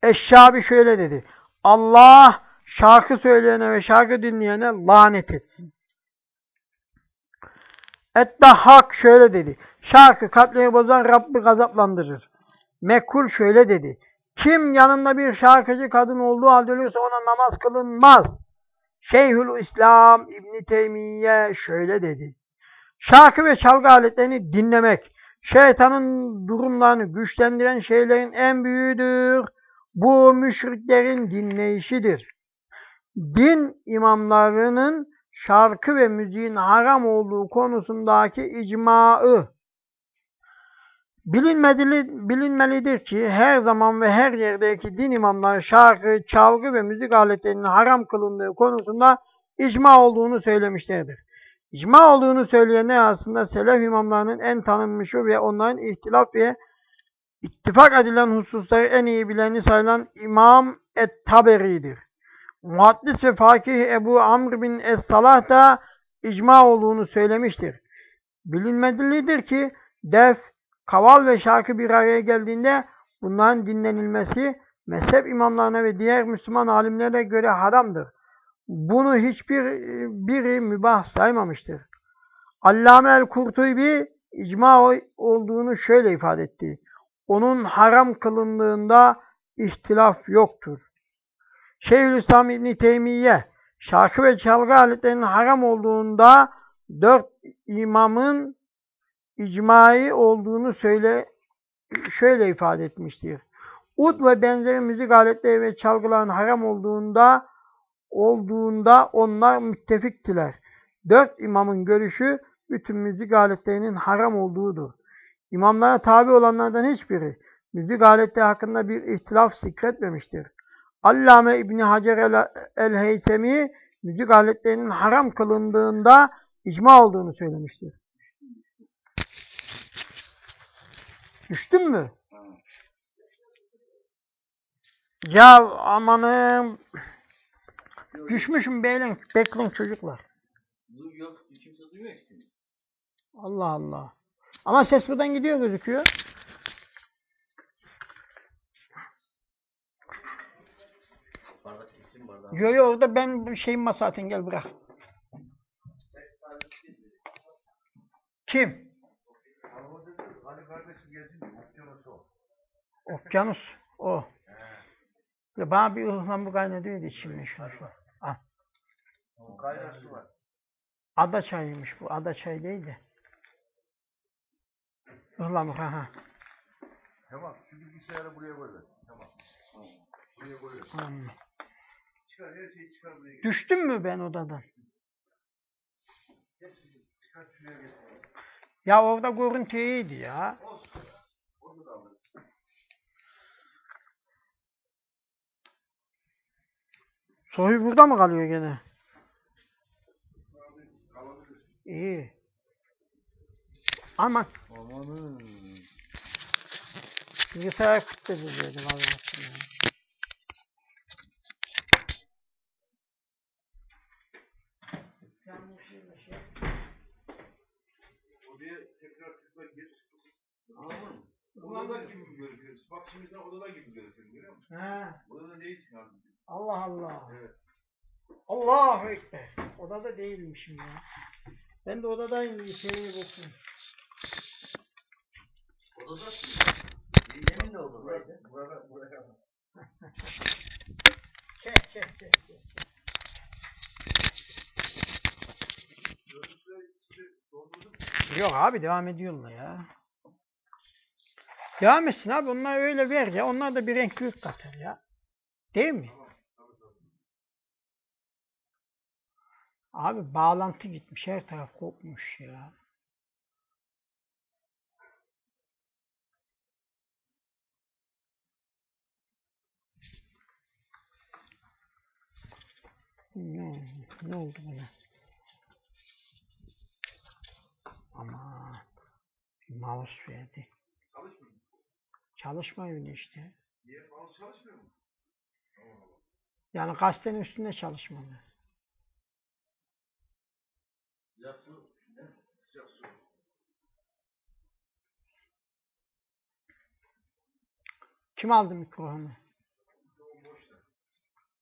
Eşşabi şöyle dedi. Allah şarkı söyleyene ve şarkı dinleyene lanet etsin. Eddahhak şöyle dedi. Şarkı kalpleri bozan Rabbi gazaplandırır. Mekul şöyle dedi. Kim yanında bir şarkıcı kadın olduğu halde ölürse ona namaz kılınmaz. Şeyhül İslam İbn Teymiye şöyle dedi. Şarkı ve çalgı aletlerini dinlemek, şeytanın durumlarını güçlendiren şeylerin en büyüğüdür. Bu müşriklerin dinleyişidir. Din imamlarının şarkı ve müziğin haram olduğu konusundaki icmaı bilinmeli, bilinmelidir ki her zaman ve her yerdeki din imamları şarkı, çalgı ve müzik aletlerinin haram kılındığı konusunda icma olduğunu söylemişlerdir. İcma olduğunu söyleyenler aslında selef imamlarının en tanınmışı ve onların ihtilaf ve ittifak edilen hususları en iyi bileni sayılan İmam Et-Taberi'dir. Muhaddis ve fakih Ebu Amr bin Es-Salah da icma olduğunu söylemiştir. Bilinmelidir ki def, kaval ve şarkı bir araya geldiğinde bunların dinlenilmesi mezhep imamlarına ve diğer Müslüman alimlere göre haramdır. Bunu hiçbir biri mübah saymamıştır. Allame el-Kurtubi icma olduğunu şöyle ifade etti. Onun haram kılındığında ihtilaf yoktur. Şeyhülislam İbn Teymiye şarkı ve çalgı aletlerinin haram olduğunda dört imamın icmai olduğunu söyle şöyle ifade etmiştir. Ud ve benzeri müzik aletleri ve çalgıların haram olduğunda olduğunda onlar müttefiktiler. Dört imamın görüşü bütün müzik aletlerinin haram olduğudur. İmamlara tabi olanlardan hiçbiri müzik aletleri hakkında bir ihtilaf zikretmemiştir. Allame İbni Hacer el-Heysemi müzik aletlerinin haram kılındığında icma olduğunu söylemiştir. Düştün mü? Ya amanım düşmüşüm beyler. Bekleyin çocuklar. yok, kimse duymuyor ki seni. Allah Allah. Ama ses buradan gidiyor gözüküyor. Yo yo orada ben var zaten gel bırak. Kim? Okyanus o. Ya bana bir ıhlamur kaynatıyordu içimde şu. Al. Kaynar su var. Ada çayıymış bu. Ada çayı değil de. Ihlamur ha ha. Tamam. Şu bilgisayarı buraya koy. Tamam. Buraya koy ver. Çıkar her şeyi çıkar buraya. Düştüm mü ben odadan? Ya orada görüntü iyiydi ya. Olsun. Da alırız. Burada mı kalıyor gene? İyi. Aman Amanın. bilgisayar kilitledi dedim Allah tıkla gir. Anladın mı? Odada gibi. Bak şimdi sen odada gibi gözüküyorsun görüyor musun? He, Odada değilsin abi. Allah Allah. Evet. Allahu Ekber. Odada değilmişim ya. Ben de odadayım bir şeyi bakayım. Odadasın. Yemin de odadaydı. Burada, buraya. *laughs* Çek çek çek. çek. Yok abi devam ediyorlar ya. Devam etsin abi onlar öyle ver ya. Onlar da bir renklilik katar ya. Değil mi? Abi bağlantı gitmiş. Her taraf kopmuş ya. Ne ne oldu buna? Aman. Mouse verdi. Çalışmıyor mu? Çalışmıyor işte. Niye? Mouse çalışmıyor mu? Allah Allah. Yani gazetenin üstünde çalışmalı. Sıcak su. Ne? Sıcak su. Kim aldı mikrofonu?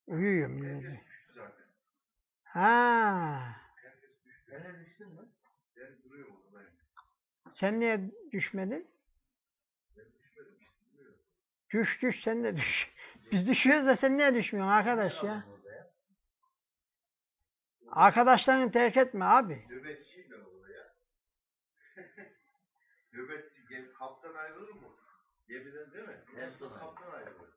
Uyuyor mu? Zaten. Ha. Ben de düştün mü? Ben duruyorum. Sen niye düşmedin? Düş düş sen de düş. Biz düşüyoruz da sen niye düşmüyorsun arkadaş ya. Arkadaşlarını terk etme abi. Nöbetçiyim ben orada ya. Nöbetçi. Gel, kaptan ayrılır mı? Gemiden değil mi? En son kaptan ayrılır.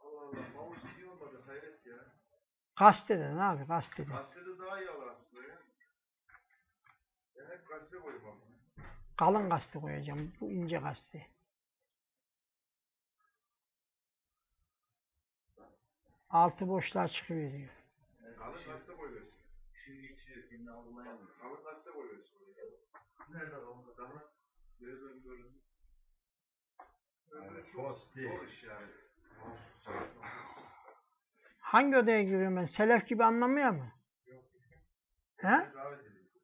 Allah Allah. Mouse iyi olmadı. Hayret ya. Gazeteden abi gazeteden. Gazetede daha iyi alır aslında ya. Ben hep gazete koymam. Kalın gazete koyacağım. Bu ince gazete. Altı boşluğa çıkıveriyor. Kalın gazete koyuyorsun. Şimdi içiyor. Şimdi algılayamıyor. Kalın gazete koyuyorsun. Nerede kalın? Daha nereden gördün? Öbürü çok zor iş yani. Hangi odaya giriyorum ben? Selef gibi anlamıyor mu? He? Davet edildi.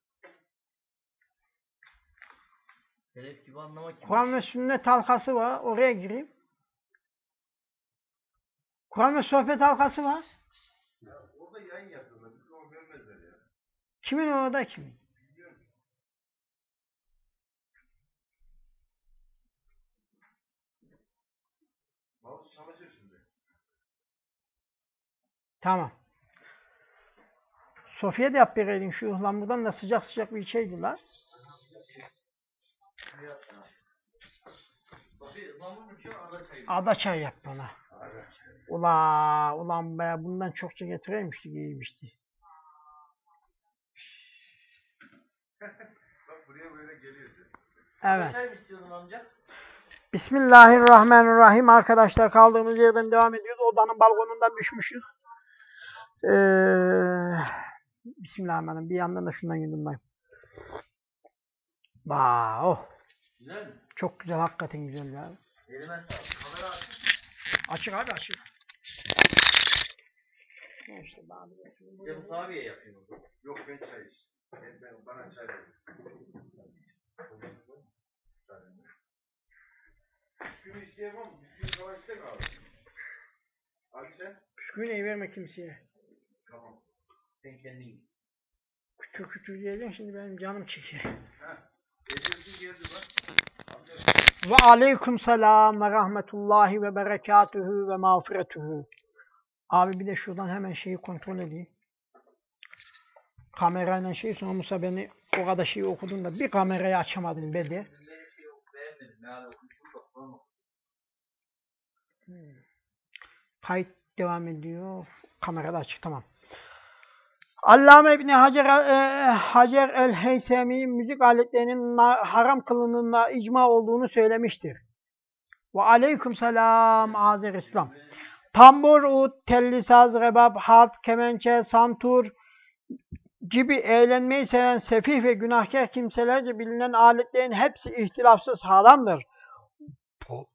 Selef gibi anlamak. Kur'an ve sünnet halkası var. Oraya gireyim. Kur'an ve sohbet halkası var. Ya orada yayın yapıyorlar. Mikrofon vermezler ya. Kimin orada kimin? Bilmiyorum. Mouse çalışır şimdi. Tamam. Sofya da yap vereydin şu ıhlamurdan da sıcak sıcak bir içeydi lan. Bir ada çay yap bana. Ula ulan be bundan çokça getireymiştik iyiymişti. Bak buraya böyle geliyordu. Evet. Bismillahirrahmanirrahim arkadaşlar kaldığımız yerden devam ediyoruz. Odanın balkonundan düşmüşüz. Ee, Bismillahirrahmanirrahim. Bir yandan da şundan yudumlayayım. Bah, oh. Güzel mi? Çok güzel hakikaten güzel ya. Elime. Kamera aç. Açık abi açık. Ya işte Bir de bu tabiye yapıyor. Yok ben çay iç. Ben, ben, bana çay ver. isteyemem. Bisküvi falan isteme abi. Hadi sen. Bisküvi verme kimseye. Tamam. Sen kendin. Küçük küçük diyeceksin şimdi benim canım çekiyor. Ve aleyküm selam ve rahmetullahi ve berekatühü ve mağfiretühü. Abi bir de şuradan hemen şeyi kontrol edeyim. Kamerayla şey sonra Musa beni o kadar şeyi okudun da bir kamerayı açamadın be de. Şey sonra. Kayıt devam ediyor. Kamerada açık tamam. Allame İbni Hacer, e, Hacer el-Heysemi müzik aletlerinin haram kılınığında icma olduğunu söylemiştir. Ve aleyküm selam Azer İslam. Tambur, ud, telli saz, rebab, harp, kemençe, santur gibi eğlenmeyi seven sefih ve günahkar kimselerce bilinen aletlerin hepsi ihtilafsız haramdır.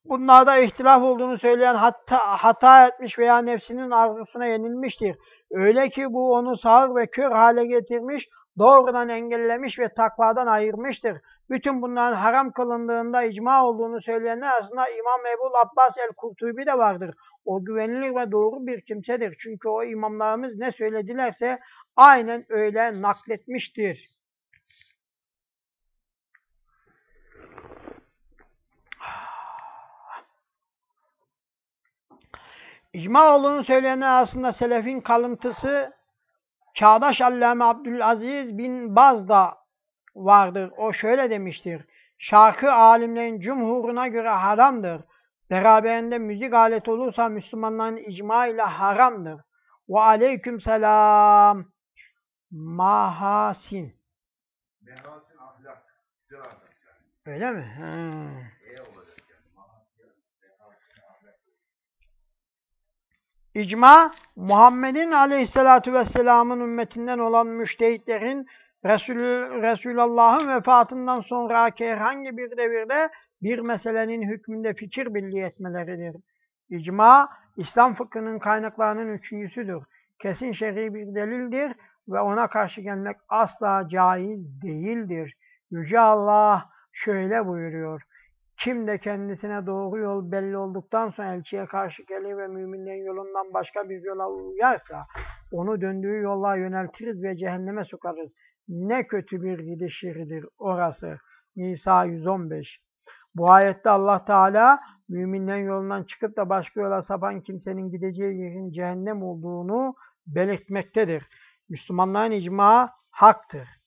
Bunlarda ihtilaf olduğunu söyleyen hatta hata etmiş veya nefsinin arzusuna yenilmiştir. Öyle ki bu onu sağır ve kör hale getirmiş, doğrudan engellemiş ve takvadan ayırmıştır. Bütün bunların haram kılındığında icma olduğunu söyleyenler arasında İmam Ebu Abbas el-Kurtubi de vardır. O güvenilir ve doğru bir kimsedir. Çünkü o imamlarımız ne söyledilerse aynen öyle nakletmiştir. İcma olduğunu söyleyenler arasında selefin kalıntısı Çağdaş Allame Abdülaziz bin Baz da vardır. O şöyle demiştir. Şarkı alimlerin cumhuruna göre haramdır. Beraberinde müzik aleti olursa Müslümanların icma ile haramdır. Ve aleyküm selam. Mahasin. Mehasin ahlak. Öyle mi? Ha. İyi olacak yani. Mahasin, mehasin ahlak. İcma, Muhammed'in aleyhissalatu vesselamın ümmetinden olan müştehitlerin Resul, Resulullah'ın vefatından sonraki herhangi bir devirde bir meselenin hükmünde fikir birliği etmeleridir. İcma, İslam fıkhının kaynaklarının üçüncüsüdür. Kesin şer'i bir delildir ve ona karşı gelmek asla caiz değildir. Yüce Allah şöyle buyuruyor. Kim de kendisine doğru yol belli olduktan sonra elçiye karşı gelir ve müminlerin yolundan başka bir yola uyarsa onu döndüğü yolla yöneltiriz ve cehenneme sokarız. Ne kötü bir gidiş yeridir orası. Nisa 115 Bu ayette Allah Teala müminlerin yolundan çıkıp da başka yola sapan kimsenin gideceği yerin cehennem olduğunu belirtmektedir. Müslümanların icma haktır.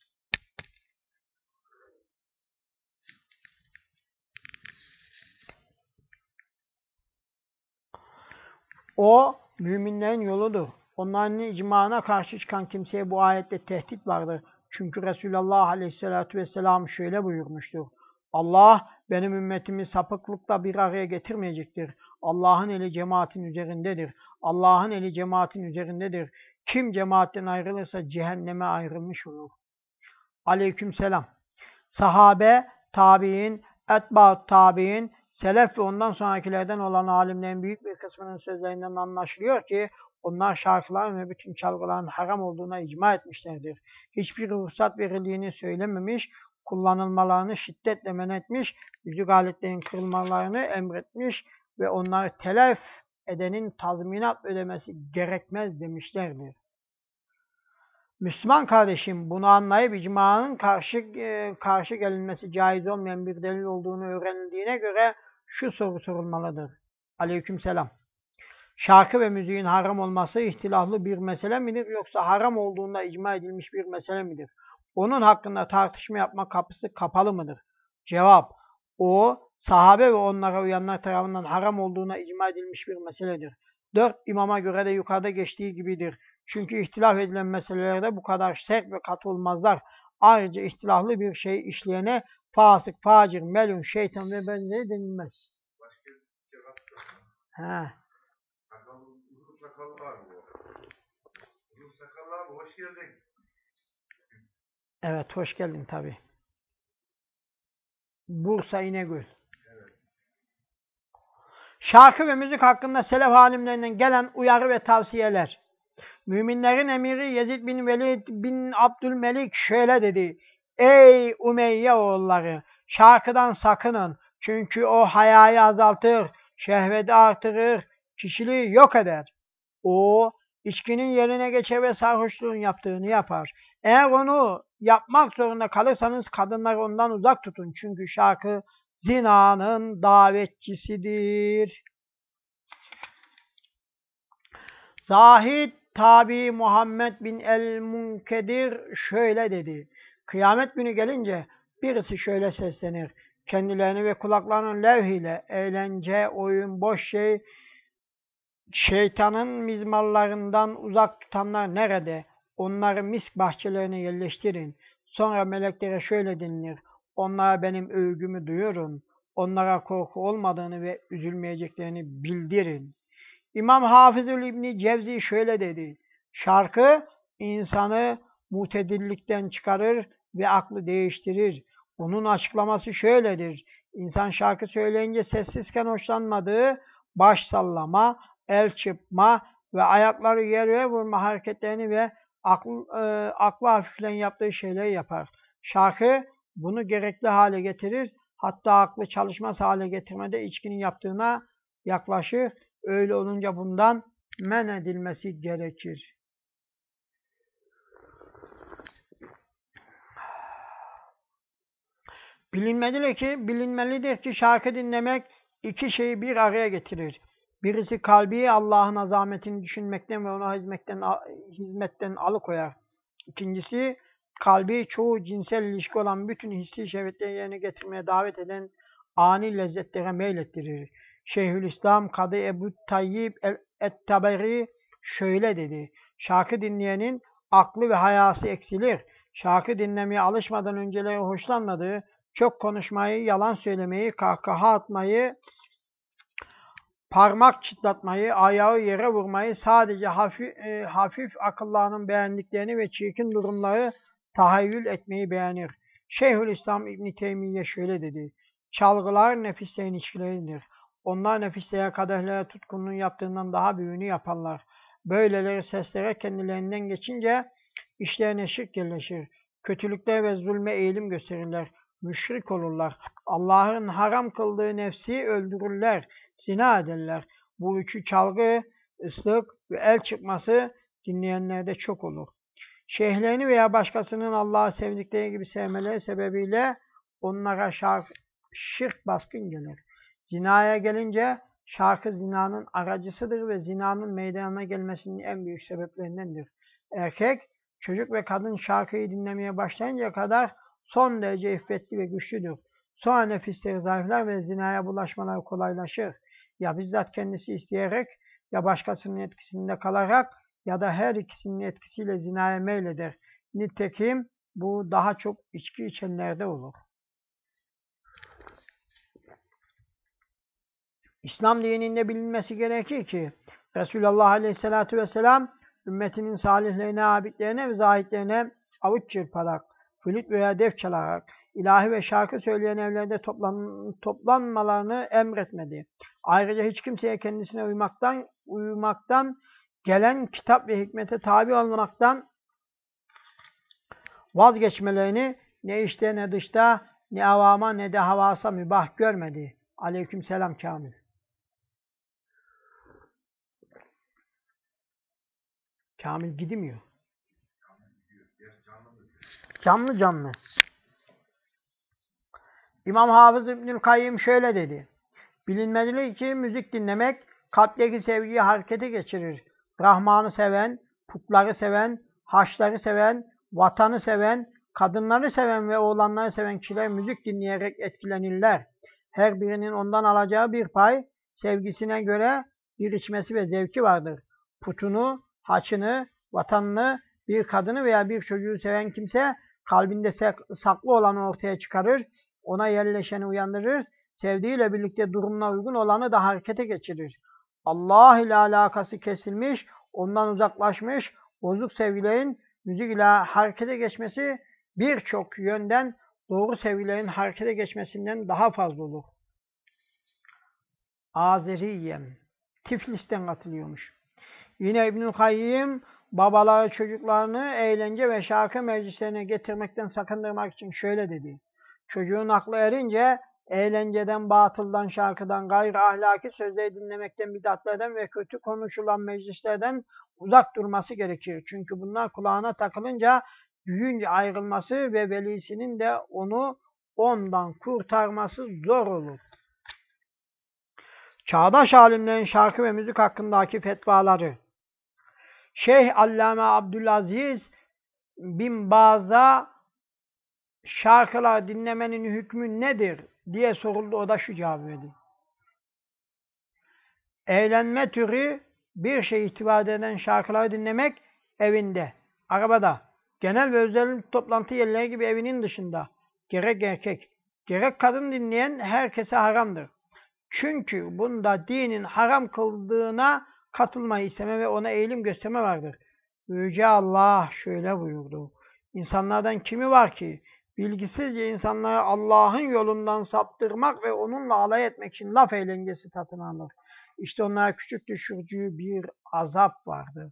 O müminlerin yoludur. Onların icmana karşı çıkan kimseye bu ayette tehdit vardır. Çünkü Resulullah Aleyhisselatü Vesselam şöyle buyurmuştur. Allah benim ümmetimi sapıklıkla bir araya getirmeyecektir. Allah'ın eli cemaatin üzerindedir. Allah'ın eli cemaatin üzerindedir. Kim cemaatten ayrılırsa cehenneme ayrılmış olur. Aleyküm selam. Sahabe, tabi'in, etbaut tabi'in, selef ve ondan sonrakilerden olan alimlerin büyük bir kısmının sözlerinden anlaşılıyor ki onlar şarkıların ve bütün çalgıların haram olduğuna icma etmişlerdir. Hiçbir ruhsat verildiğini söylememiş, kullanılmalarını şiddetle men etmiş, müzik aletlerin kırılmalarını emretmiş ve onları telef edenin tazminat ödemesi gerekmez demişlerdir. Müslüman kardeşim bunu anlayıp icmanın karşı, e, karşı gelinmesi caiz olmayan bir delil olduğunu öğrenildiğine göre şu soru sorulmalıdır. Aleykümselam. Şarkı ve müziğin haram olması ihtilaflı bir mesele midir yoksa haram olduğunda icma edilmiş bir mesele midir? Onun hakkında tartışma yapma kapısı kapalı mıdır? Cevap. O sahabe ve onlara uyanlar tarafından haram olduğuna icma edilmiş bir meseledir. Dört imama göre de yukarıda geçtiği gibidir. Çünkü ihtilaf edilen meselelerde bu kadar sert ve katı olmazlar. Ayrıca ihtilaflı bir şey işleyene fasık, facir, melun, şeytan ve benzeri denilmez. Başka bir. He. Hoş geldin. Evet, hoş geldin tabi. Bursa İnegöl. Şarkı ve müzik hakkında selef alimlerinden gelen uyarı ve tavsiyeler. Müminlerin emiri Yezid bin Velid bin Abdülmelik şöyle dedi. Ey Umeyye oğulları! Şarkıdan sakının. Çünkü o hayayı azaltır. şehveti artırır, kişiliği yok eder. O, içkinin yerine geçer ve sarhoşluğun yaptığını yapar. Eğer onu yapmak zorunda kalırsanız kadınları ondan uzak tutun. Çünkü şarkı zinanın davetçisidir. Zahid tabi Muhammed bin el-Munkedir şöyle dedi. Kıyamet günü gelince birisi şöyle seslenir. Kendilerini ve kulaklarının levhiyle eğlence, oyun, boş şey, şeytanın mizmarlarından uzak tutanlar nerede? Onları misk bahçelerine yerleştirin. Sonra meleklere şöyle denilir. Onlara benim övgümü duyurun. Onlara korku olmadığını ve üzülmeyeceklerini bildirin. İmam Hafızül İbni Cevzi şöyle dedi. Şarkı insanı mutedillikten çıkarır ve aklı değiştirir. Onun açıklaması şöyledir. İnsan şarkı söyleyince sessizken hoşlanmadığı baş sallama, el çırpma ve ayakları yere vurma hareketlerini ve aklı, e, aklı hafiflen yaptığı şeyleri yapar. Şarkı bunu gerekli hale getirir. Hatta aklı çalışmaz hale getirmede içkinin yaptığına yaklaşır. Öyle olunca bundan men edilmesi gerekir. Bilinmelidir ki, bilinmelidir ki şarkı dinlemek iki şeyi bir araya getirir. Birisi kalbi Allah'ın azametini düşünmekten ve ona hizmetten, hizmetten alıkoyar. İkincisi kalbi çoğu cinsel ilişki olan bütün hissi şehvetleri yerine getirmeye davet eden ani lezzetlere meylettirir. Şeyhülislam Kadı Ebu Tayyib Et-Taberi şöyle dedi. Şarkı dinleyenin aklı ve hayası eksilir. Şarkı dinlemeye alışmadan önceleri hoşlanmadığı, çok konuşmayı, yalan söylemeyi, kahkaha atmayı, parmak çıtlatmayı, ayağı yere vurmayı, sadece hafif, e, hafif akıllarının beğendiklerini ve çirkin durumları tahayyül etmeyi beğenir. Şeyhülislam İbn Teymiye şöyle dedi. Çalgılar nefislerin içkileridir. Onlar nefislere, kadehlere tutkunun yaptığından daha büyüğünü yaparlar. Böyleleri seslere kendilerinden geçince işlerine şirk yerleşir. Kötülükler ve zulme eğilim gösterirler. Müşrik olurlar. Allah'ın haram kıldığı nefsi öldürürler. Zina ederler. Bu üçü çalgı, ıslık ve el çıkması dinleyenlerde çok olur. Şeyhlerini veya başkasının Allah'ı sevdikleri gibi sevmeleri sebebiyle onlara şirk baskın gelir. Zinaya gelince şarkı zinanın aracısıdır ve zinanın meydana gelmesinin en büyük sebeplerindendir. Erkek, çocuk ve kadın şarkıyı dinlemeye başlayınca kadar son derece iffetli ve güçlüdür. Sonra nefisleri zayıflar ve zinaya bulaşmaları kolaylaşır. Ya bizzat kendisi isteyerek ya başkasının etkisinde kalarak ya da her ikisinin etkisiyle zinaya meyleder. Nitekim bu daha çok içki içenlerde olur. İslam dininde bilinmesi gerekir ki Resulullah Aleyhisselatü Vesselam ümmetinin salihlerine, abidlerine ve zahitlerine avuç çırparak, flüt veya def çalarak, ilahi ve şarkı söyleyen evlerde toplan, toplanmalarını emretmedi. Ayrıca hiç kimseye kendisine uymaktan, uyumaktan gelen kitap ve hikmete tabi olmaktan vazgeçmelerini ne işte ne dışta ne avama ne de havasa mübah görmedi. Aleyküm selam Kamil. Kamil gidemiyor. Canlı canlı. İmam Hafız İbnül Kayyım şöyle dedi. Bilinmelidir ki müzik dinlemek kalpteki sevgiyi harekete geçirir. Rahman'ı seven, putları seven, haçları seven, vatanı seven, kadınları seven ve oğlanları seven kişiler müzik dinleyerek etkilenirler. Her birinin ondan alacağı bir pay, sevgisine göre bir içmesi ve zevki vardır. Putunu, haçını, vatanını, bir kadını veya bir çocuğu seven kimse kalbinde saklı olanı ortaya çıkarır, ona yerleşeni uyandırır, sevdiğiyle birlikte durumuna uygun olanı da harekete geçirir. Allah ile alakası kesilmiş, ondan uzaklaşmış, bozuk sevgilerin müzik ile harekete geçmesi birçok yönden doğru sevgilerin harekete geçmesinden daha fazla olur. Azeriyem. Tiflis'ten katılıyormuş. Yine İbnül Kayyim babaları çocuklarını eğlence ve şarkı meclislerine getirmekten sakındırmak için şöyle dedi. Çocuğun aklı erince eğlenceden, batıldan, şarkıdan, gayri ahlaki sözleri dinlemekten, bidatlerden ve kötü konuşulan meclislerden uzak durması gerekir. Çünkü bunlar kulağına takılınca büyüyünce ayrılması ve velisinin de onu ondan kurtarması zor olur. Çağdaş alimlerin şarkı ve müzik hakkındaki fetvaları Şeyh Allame Abdülaziz bin Baz'a şarkılar dinlemenin hükmü nedir diye soruldu. O da şu cevabı verdi. Eğlenme türü bir şey itibar eden şarkıları dinlemek evinde, arabada, genel ve özel toplantı yerleri gibi evinin dışında gerek erkek, gerek kadın dinleyen herkese haramdır. Çünkü bunda dinin haram kıldığına katılmayı isteme ve ona eğilim gösterme vardır. Yüce Allah şöyle buyurdu. İnsanlardan kimi var ki bilgisizce insanları Allah'ın yolundan saptırmak ve onunla alay etmek için laf eğlencesi satın alır. İşte onlara küçük düşürücü bir azap vardır.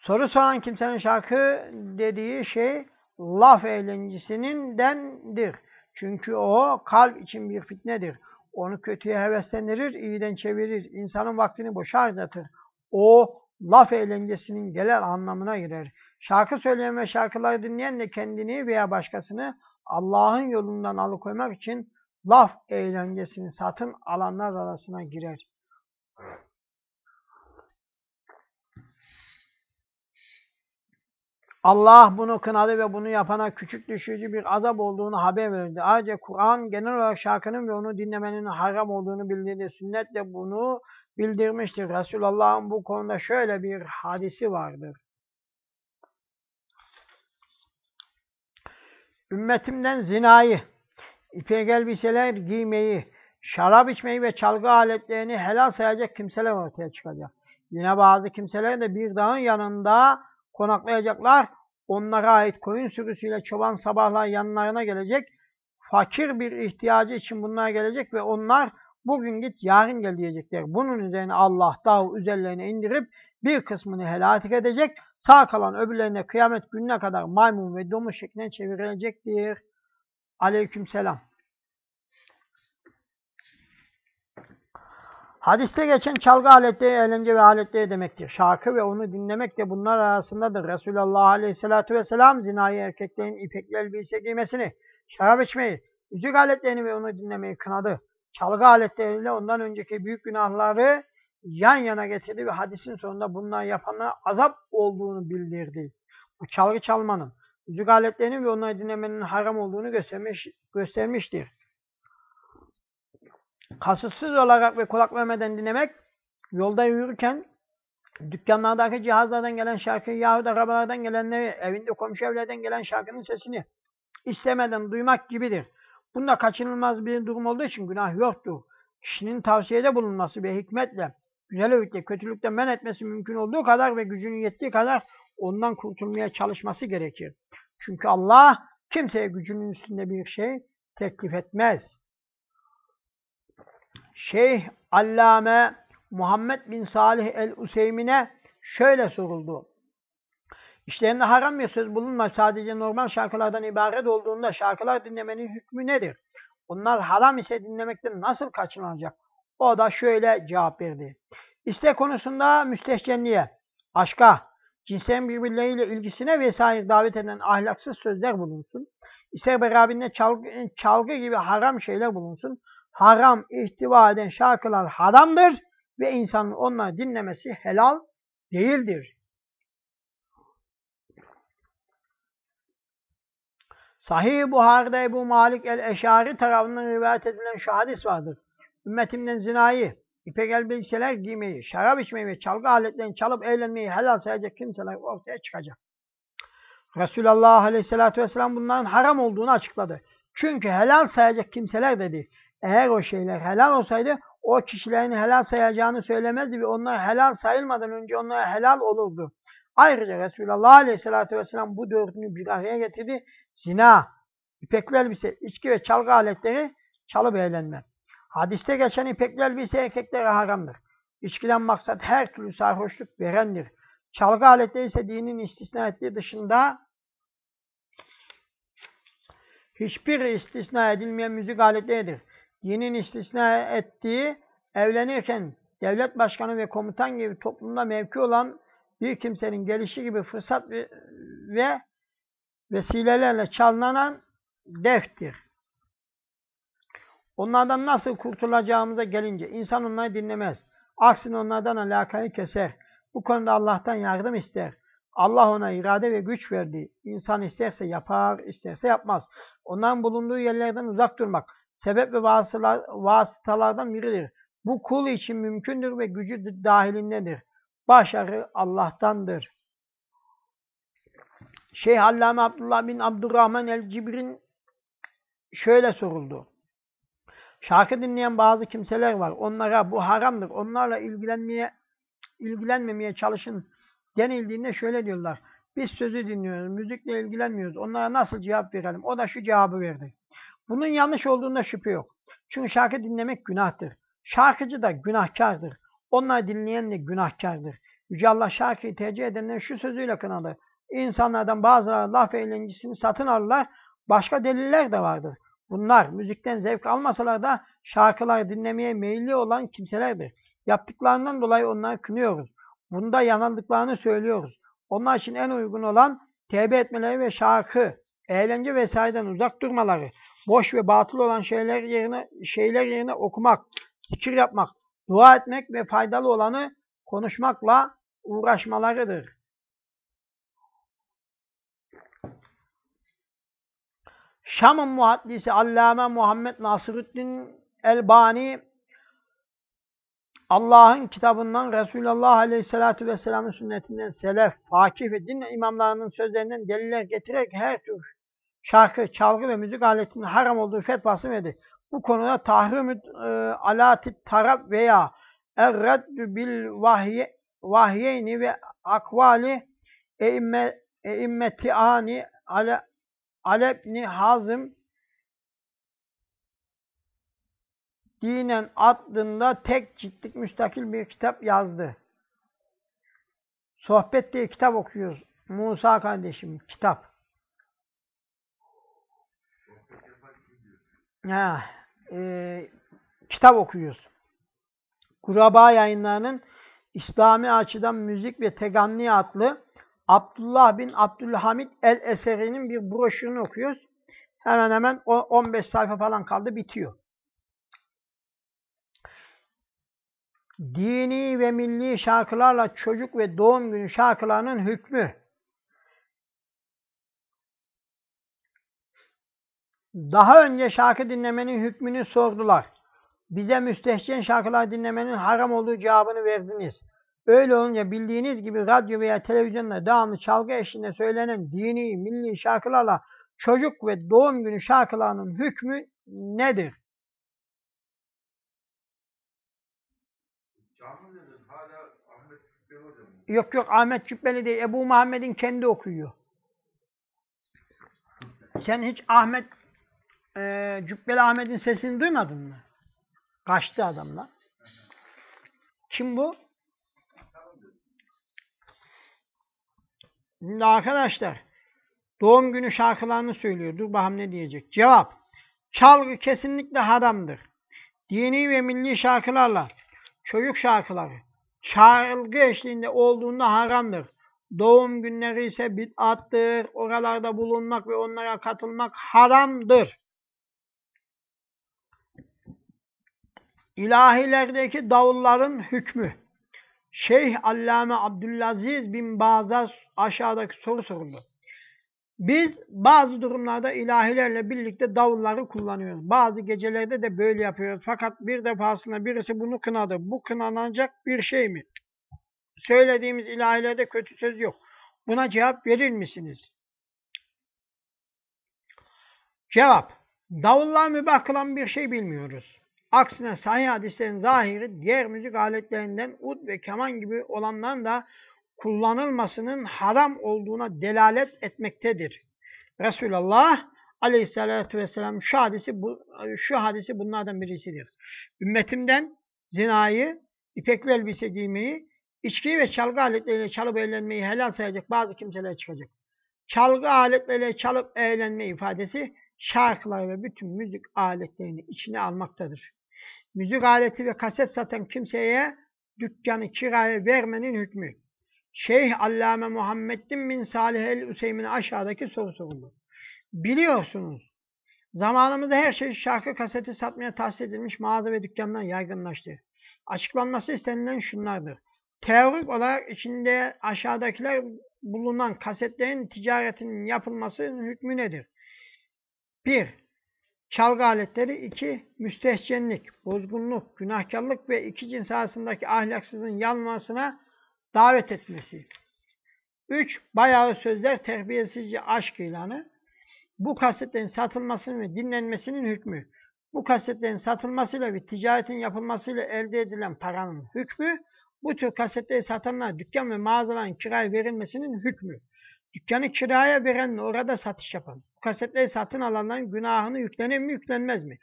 Soru soran kimsenin şarkı dediği şey laf eğlencesinin dendir. Çünkü o kalp için bir fitnedir. Onu kötüye heveslendirir, iyiden çevirir. İnsanın vaktini boşa harcatır. O laf eğlencesinin genel anlamına girer. Şarkı söyleyen ve şarkıları dinleyen de kendini veya başkasını Allah'ın yolundan alıkoymak için laf eğlencesini satın alanlar arasına girer. Allah bunu kınadı ve bunu yapana küçük düşürücü bir azap olduğunu haber verildi. Ayrıca Kur'an genel olarak şarkının ve onu dinlemenin haram olduğunu bildirdi. Sünnet de bunu bildirmiştir. Resulullah'ın bu konuda şöyle bir hadisi vardır. Ümmetimden zinayı, ipek elbiseler giymeyi, şarap içmeyi ve çalgı aletlerini helal sayacak kimseler ortaya çıkacak. Yine bazı kimseler de bir dağın yanında konaklayacaklar. Onlara ait koyun sürüsüyle çoban sabahlar yanlarına gelecek. Fakir bir ihtiyacı için bunlar gelecek ve onlar bugün git yarın gel diyecekler. Bunun üzerine Allah dağı üzerlerine indirip bir kısmını helak edecek. Sağ kalan öbürlerine kıyamet gününe kadar maymun ve domuz şekline çevrilecektir. Aleyküm selam. Hadiste geçen çalgı aletleri eğlence ve aletleri demektir. Şarkı ve onu dinlemek de bunlar arasındadır. Resulullah Aleyhisselatü Vesselam zinayı erkeklerin ipekli elbise giymesini, şarap içmeyi, müzik aletlerini ve onu dinlemeyi kınadı. Çalgı aletleriyle ondan önceki büyük günahları yan yana getirdi ve hadisin sonunda bunlar yapanlara azap olduğunu bildirdi. Bu çalgı çalmanın, müzik aletlerinin ve onları dinlemenin haram olduğunu göstermiş, göstermiştir kasıtsız olarak ve kulak vermeden dinlemek, yolda yürürken dükkanlardaki cihazlardan gelen şarkıyı yahut arabalardan gelenleri, evinde komşu evlerden gelen şarkının sesini istemeden duymak gibidir. Bunda kaçınılmaz bir durum olduğu için günah yoktur. Kişinin tavsiyede bulunması ve hikmetle, güzel öğütle, kötülükten men etmesi mümkün olduğu kadar ve gücünün yettiği kadar ondan kurtulmaya çalışması gerekir. Çünkü Allah kimseye gücünün üstünde bir şey teklif etmez. Şeyh Allame Muhammed bin Salih el-Useymin'e şöyle soruldu. İşlerinde haram bir söz bulunmaz. Sadece normal şarkılardan ibaret olduğunda şarkılar dinlemenin hükmü nedir? Bunlar haram ise dinlemekten nasıl kaçınılacak? O da şöyle cevap verdi. İstek konusunda müstehcenliğe, aşka, cinslerin birbirleriyle ilgisine vesaire davet eden ahlaksız sözler bulunsun. İster beraberinde çalgı, çalgı gibi haram şeyler bulunsun haram ihtiva eden şarkılar haramdır ve insanın onları dinlemesi helal değildir. Sahih Buhari'de Ebu Malik el-Eşari tarafından rivayet edilen şu hadis vardır. Ümmetimden zinayı, ipek elbiseler giymeyi, şarap içmeyi ve çalgı aletlerini çalıp eğlenmeyi helal sayacak kimseler ortaya çıkacak. Resulullah Aleyhisselatü Vesselam bunların haram olduğunu açıkladı. Çünkü helal sayacak kimseler dedi. Eğer o şeyler helal olsaydı o kişilerin helal sayacağını söylemezdi ve onlar helal sayılmadan önce onlara helal olurdu. Ayrıca Resulullah Aleyhisselatü Vesselam bu dördünü bir araya getirdi. Zina, ipekli elbise, içki ve çalgı aletleri çalıp eğlenme. Hadiste geçen ipekli elbise erkeklere haramdır. İçkiden maksat her türlü sarhoşluk verendir. Çalgı aletleri ise dinin istisna ettiği dışında hiçbir istisna edilmeyen müzik aletleridir. Dinin istisna ettiği evlenirken devlet başkanı ve komutan gibi toplumda mevki olan bir kimsenin gelişi gibi fırsat ve, ve vesilelerle çalınan deftir. Onlardan nasıl kurtulacağımıza gelince insan onları dinlemez. Aksine onlardan alakayı keser. Bu konuda Allah'tan yardım ister. Allah ona irade ve güç verdi. İnsan isterse yapar, isterse yapmaz. Onların bulunduğu yerlerden uzak durmak, sebep ve vasıtalar, vasıtalardan biridir. Bu kul için mümkündür ve gücü dahilindedir. Başarı Allah'tandır. Şeyh Allame Abdullah bin Abdurrahman el-Cibrin şöyle soruldu. Şarkı dinleyen bazı kimseler var. Onlara bu haramdır. Onlarla ilgilenmeye ilgilenmemeye çalışın denildiğinde şöyle diyorlar. Biz sözü dinliyoruz, müzikle ilgilenmiyoruz. Onlara nasıl cevap verelim? O da şu cevabı verdi. Bunun yanlış olduğunda şüphe yok. Çünkü şarkı dinlemek günahtır. Şarkıcı da günahkardır. Onlar dinleyen de günahkardır. Yüce Allah şarkıyı tercih edenler şu sözüyle kınadı. İnsanlardan bazıları laf eğlencesini satın alırlar. Başka deliller de vardır. Bunlar müzikten zevk almasalar da şarkılar dinlemeye meyilli olan kimselerdir. Yaptıklarından dolayı onları kınıyoruz. Bunda yanıldıklarını söylüyoruz. Onlar için en uygun olan tevbe etmeleri ve şarkı, eğlence vesaireden uzak durmaları, boş ve batıl olan şeyler yerine şeyler yerine okumak, zikir yapmak, dua etmek ve faydalı olanı konuşmakla uğraşmalarıdır. Şam'ın muhaddisi Allame Muhammed Nasırüddin Elbani Allah'ın kitabından Resulullah Aleyhisselatü Vesselam'ın sünnetinden selef, fakih ve din imamlarının sözlerinden deliller getirerek her tür şarkı, çalgı ve müzik aletinin haram olduğu fetvası verdi. Bu konuda tahrim e, alati tarab veya erreddü bil vahye, vahyeyni ve akvali eimme, eimmeti ani ale, Alepni Hazım Dinen adında tek ciltlik müstakil bir kitap yazdı. Sohbet diye kitap okuyoruz. Musa kardeşim kitap. Ha, e, kitap okuyoruz. Kuraba yayınlarının İslami açıdan müzik ve teganni adlı Abdullah bin Abdülhamid el-Eseri'nin bir broşürünü okuyoruz. Hemen hemen 15 sayfa falan kaldı bitiyor. Dini ve milli şarkılarla çocuk ve doğum günü şarkılarının hükmü. Daha önce şarkı dinlemenin hükmünü sordular. Bize müstehcen şarkılar dinlemenin haram olduğu cevabını verdiniz. Öyle olunca bildiğiniz gibi radyo veya televizyonda devamlı çalgı eşliğinde söylenen dini, milli şarkılarla çocuk ve doğum günü şarkılarının hükmü nedir? Yok yok Ahmet Cübbeli değil. Ebu Muhammed'in kendi okuyor. Sen hiç Ahmet e, Cübbeli Ahmet'in sesini duymadın mı? Kaçtı adamla. Kim bu? Şimdi arkadaşlar doğum günü şarkılarını söylüyor. Dur bakalım ne diyecek. Cevap. Çalgı kesinlikle haramdır. Dini ve milli şarkılarla çocuk şarkıları çalgı eşliğinde olduğunda haramdır. Doğum günleri ise bid'attır. Oralarda bulunmak ve onlara katılmak haramdır. İlahilerdeki davulların hükmü. Şeyh Allame Abdülaziz bin Baz'a aşağıdaki soru soruldu. Biz bazı durumlarda ilahilerle birlikte davulları kullanıyoruz. Bazı gecelerde de böyle yapıyoruz. Fakat bir defasında birisi bunu kınadı. Bu kınanacak bir şey mi? Söylediğimiz ilahilerde kötü söz yok. Buna cevap verir misiniz? Cevap. Davullar mübah kılan bir şey bilmiyoruz. Aksine sahih hadislerin zahiri diğer müzik aletlerinden ud ve keman gibi olanların da kullanılmasının haram olduğuna delalet etmektedir. Resulullah aleyhissalatü vesselam şu hadisi, bu, şu hadisi bunlardan birisidir. Ümmetimden zinayı, ipek ve elbise giymeyi, içki ve çalgı aletleriyle çalıp eğlenmeyi helal sayacak bazı kimseler çıkacak. Çalgı aletleriyle çalıp eğlenme ifadesi şarkılar ve bütün müzik aletlerini içine almaktadır. Müzik aleti ve kaset satan kimseye dükkanı kiraya vermenin hükmü. Şeyh Allame Muhammedin bin Salih el-Üseymin'e aşağıdaki soru soruldu. Biliyorsunuz, zamanımızda her şey şarkı kaseti satmaya tahsis edilmiş mağaza ve dükkanlar yaygınlaştı. Açıklanması istenilen şunlardır. Teorik olarak içinde aşağıdakiler bulunan kasetlerin ticaretinin yapılmasının hükmü nedir? 1. Çalgı aletleri 2. Müstehcenlik, bozgunluk, günahkarlık ve iki cins arasındaki ahlaksızlığın yanmasına davet etmesi. 3. Bayağı sözler terbiyesizce aşk ilanı. Bu kasetlerin satılmasının ve dinlenmesinin hükmü. Bu kasetlerin satılmasıyla ve ticaretin yapılmasıyla elde edilen paranın hükmü. Bu tür kasetleri satanlar dükkan ve mağazaların kiraya verilmesinin hükmü. Dükkanı kiraya verenle orada satış yapan, bu kasetleri satın alanların günahını yüklenir mi yüklenmez mi?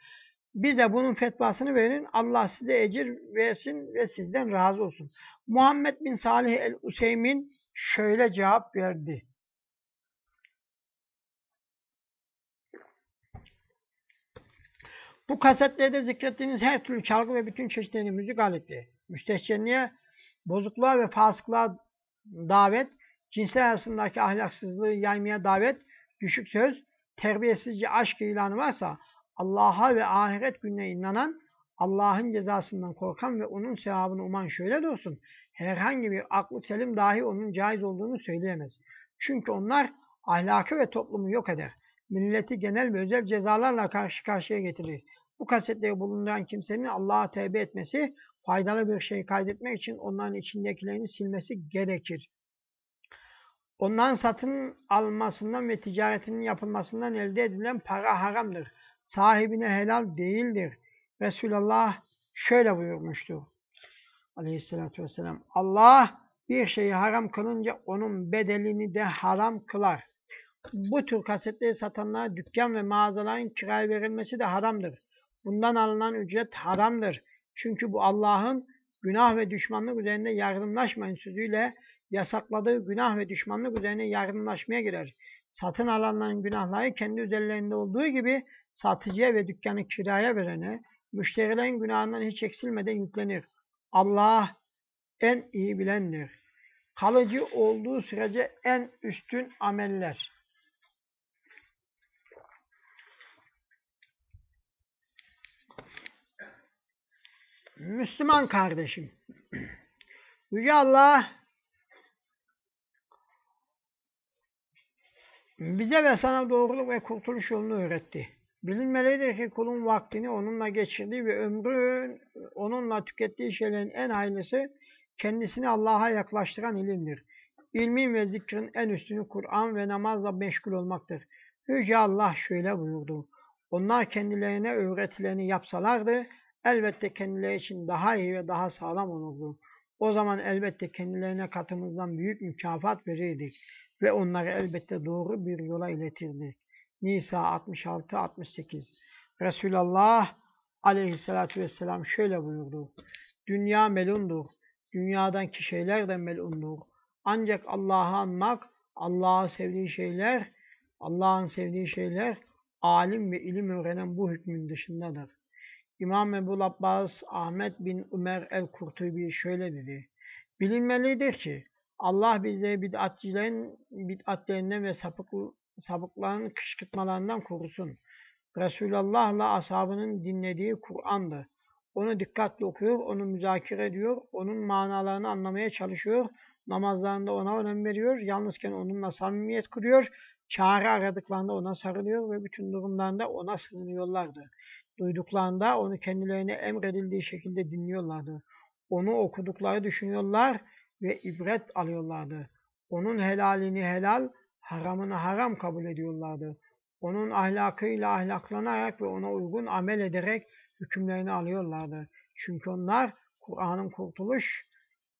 Bize bunun fetvasını verin. Allah size ecir versin ve sizden razı olsun. Muhammed bin Salih el-Useymin şöyle cevap verdi. Bu kasetlerde zikrettiğiniz her türlü çalgı ve bütün çeşitlerini müzik aletleri, müstehcenliğe, bozukluğa ve fasıklığa davet, cinsler arasındaki ahlaksızlığı yaymaya davet, düşük söz, terbiyesizce aşk ilanı varsa Allah'a ve ahiret gününe inanan, Allah'ın cezasından korkan ve onun sevabını uman şöyle de. Herhangi bir aklı selim dahi onun caiz olduğunu söyleyemez. Çünkü onlar ahlakı ve toplumu yok eder. Milleti genel ve özel cezalarla karşı karşıya getirir. Bu kasetleri bulunduran kimsenin Allah'a tevbe etmesi, faydalı bir şey kaydetmek için onların içindekilerini silmesi gerekir. Onların satın almasından ve ticaretinin yapılmasından elde edilen para haramdır. Sahibine helal değildir. Resulullah şöyle buyurmuştu. Aleyhissalatü vesselam. Allah bir şeyi haram kılınca onun bedelini de haram kılar. Bu tür kasetleri satanlara dükkan ve mağazaların kiraya verilmesi de haramdır. Bundan alınan ücret haramdır. Çünkü bu Allah'ın günah ve düşmanlık üzerinde yardımlaşmayın sözüyle yasakladığı günah ve düşmanlık üzerine yardımlaşmaya girer. Satın alanların günahları kendi üzerlerinde olduğu gibi satıcıya ve dükkanı kiraya verene, müşterilerin günahından hiç eksilmeden yüklenir. Allah en iyi bilendir. Kalıcı olduğu sürece en üstün ameller. Müslüman kardeşim, Yüce Allah bize ve sana doğruluk ve kurtuluş yolunu öğretti. Bilinmelidir ki kulun vaktini onunla geçirdiği ve ömrü onunla tükettiği şeylerin en hayırlısı kendisini Allah'a yaklaştıran ilimdir. İlmin ve zikrin en üstünü Kur'an ve namazla meşgul olmaktır. Yüce Allah şöyle buyurdu. Onlar kendilerine öğretileni yapsalardı, elbette kendileri için daha iyi ve daha sağlam olurdu. O zaman elbette kendilerine katımızdan büyük mükafat verirdik ve onları elbette doğru bir yola iletirdik. Nisa 66-68 Resulullah aleyhissalatü vesselam şöyle buyurdu. Dünya melundur. Dünyadan şeyler de melundur. Ancak Allah'ı anmak, Allah'ı sevdiği şeyler, Allah'ın sevdiği şeyler, alim ve ilim öğrenen bu hükmün dışındadır. İmam Ebu Abbas Ahmet bin Ömer el-Kurtubi şöyle dedi. Bilinmelidir ki Allah bizleri bid'atçilerin bid'atlerinden ve sapık, sapıkların kışkırtmalarından korusun. Resulullah'la ashabının dinlediği Kur'an'dı. Onu dikkatli okuyor, onu müzakere ediyor, onun manalarını anlamaya çalışıyor, namazlarında ona önem veriyor, yalnızken onunla samimiyet kuruyor, çare aradıklarında ona sarılıyor ve bütün durumlarında ona sığınıyorlardı. Duyduklarında onu kendilerine emredildiği şekilde dinliyorlardı. Onu okudukları düşünüyorlar ve ibret alıyorlardı. Onun helalini helal, haramını haram kabul ediyorlardı. Onun ahlakıyla ahlaklanarak ve ona uygun amel ederek hükümlerini alıyorlardı. Çünkü onlar Kur'an'ın kurtuluş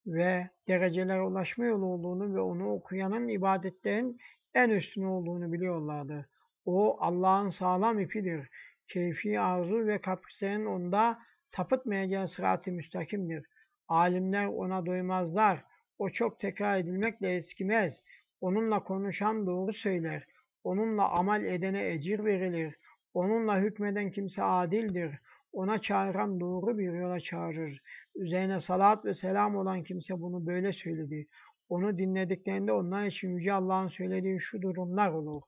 ve derecelere ulaşma yolu olduğunu ve onu okuyanın ibadetlerin en üstün olduğunu biliyorlardı. O Allah'ın sağlam ipidir. Keyfi arzu ve kaprislerin onda tapıtmayacağı sırat-ı müstakimdir. Alimler ona doymazlar. O çok tekrar edilmekle eskimez. Onunla konuşan doğru söyler. Onunla amel edene ecir verilir. Onunla hükmeden kimse adildir. Ona çağıran doğru bir yola çağırır. Üzerine salat ve selam olan kimse bunu böyle söyledi. Onu dinlediklerinde onlar için Yüce Allah'ın söylediği şu durumlar olur.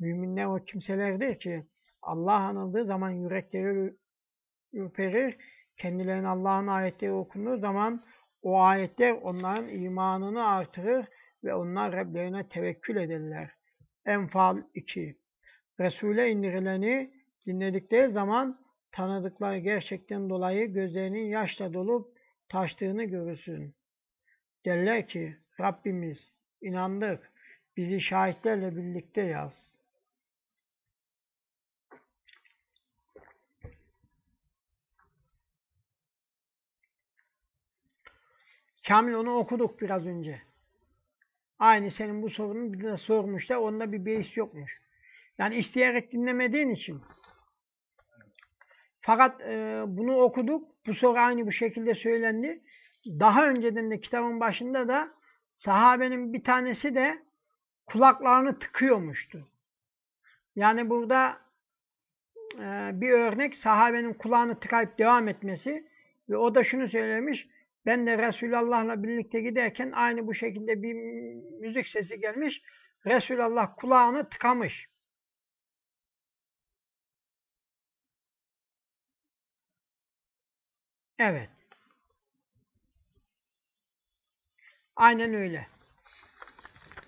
Müminler o kimselerdir ki Allah anıldığı zaman yürekleri ürperir. Kendilerine Allah'ın ayetleri okunduğu zaman o ayetler onların imanını artırır ve onlar Rablerine tevekkül ederler. Enfal 2 Resul'e indirileni dinledikleri zaman tanıdıkları gerçekten dolayı gözlerinin yaşla dolup taştığını görürsün. Derler ki Rabbimiz inandık bizi şahitlerle birlikte yaz. Kamil onu okuduk biraz önce. Aynı senin bu sorunun bir de sormuşlar. Onda bir beis yokmuş. Yani isteyerek dinlemediğin için. Fakat e, bunu okuduk. Bu soru aynı bu şekilde söylendi. Daha önceden de kitabın başında da sahabenin bir tanesi de kulaklarını tıkıyormuştu. Yani burada e, bir örnek sahabenin kulağını tıkayıp devam etmesi ve o da şunu söylemiş. Ben de Resulullah'la birlikte giderken aynı bu şekilde bir müzik sesi gelmiş. Resulullah kulağını tıkamış. Evet. Aynen öyle.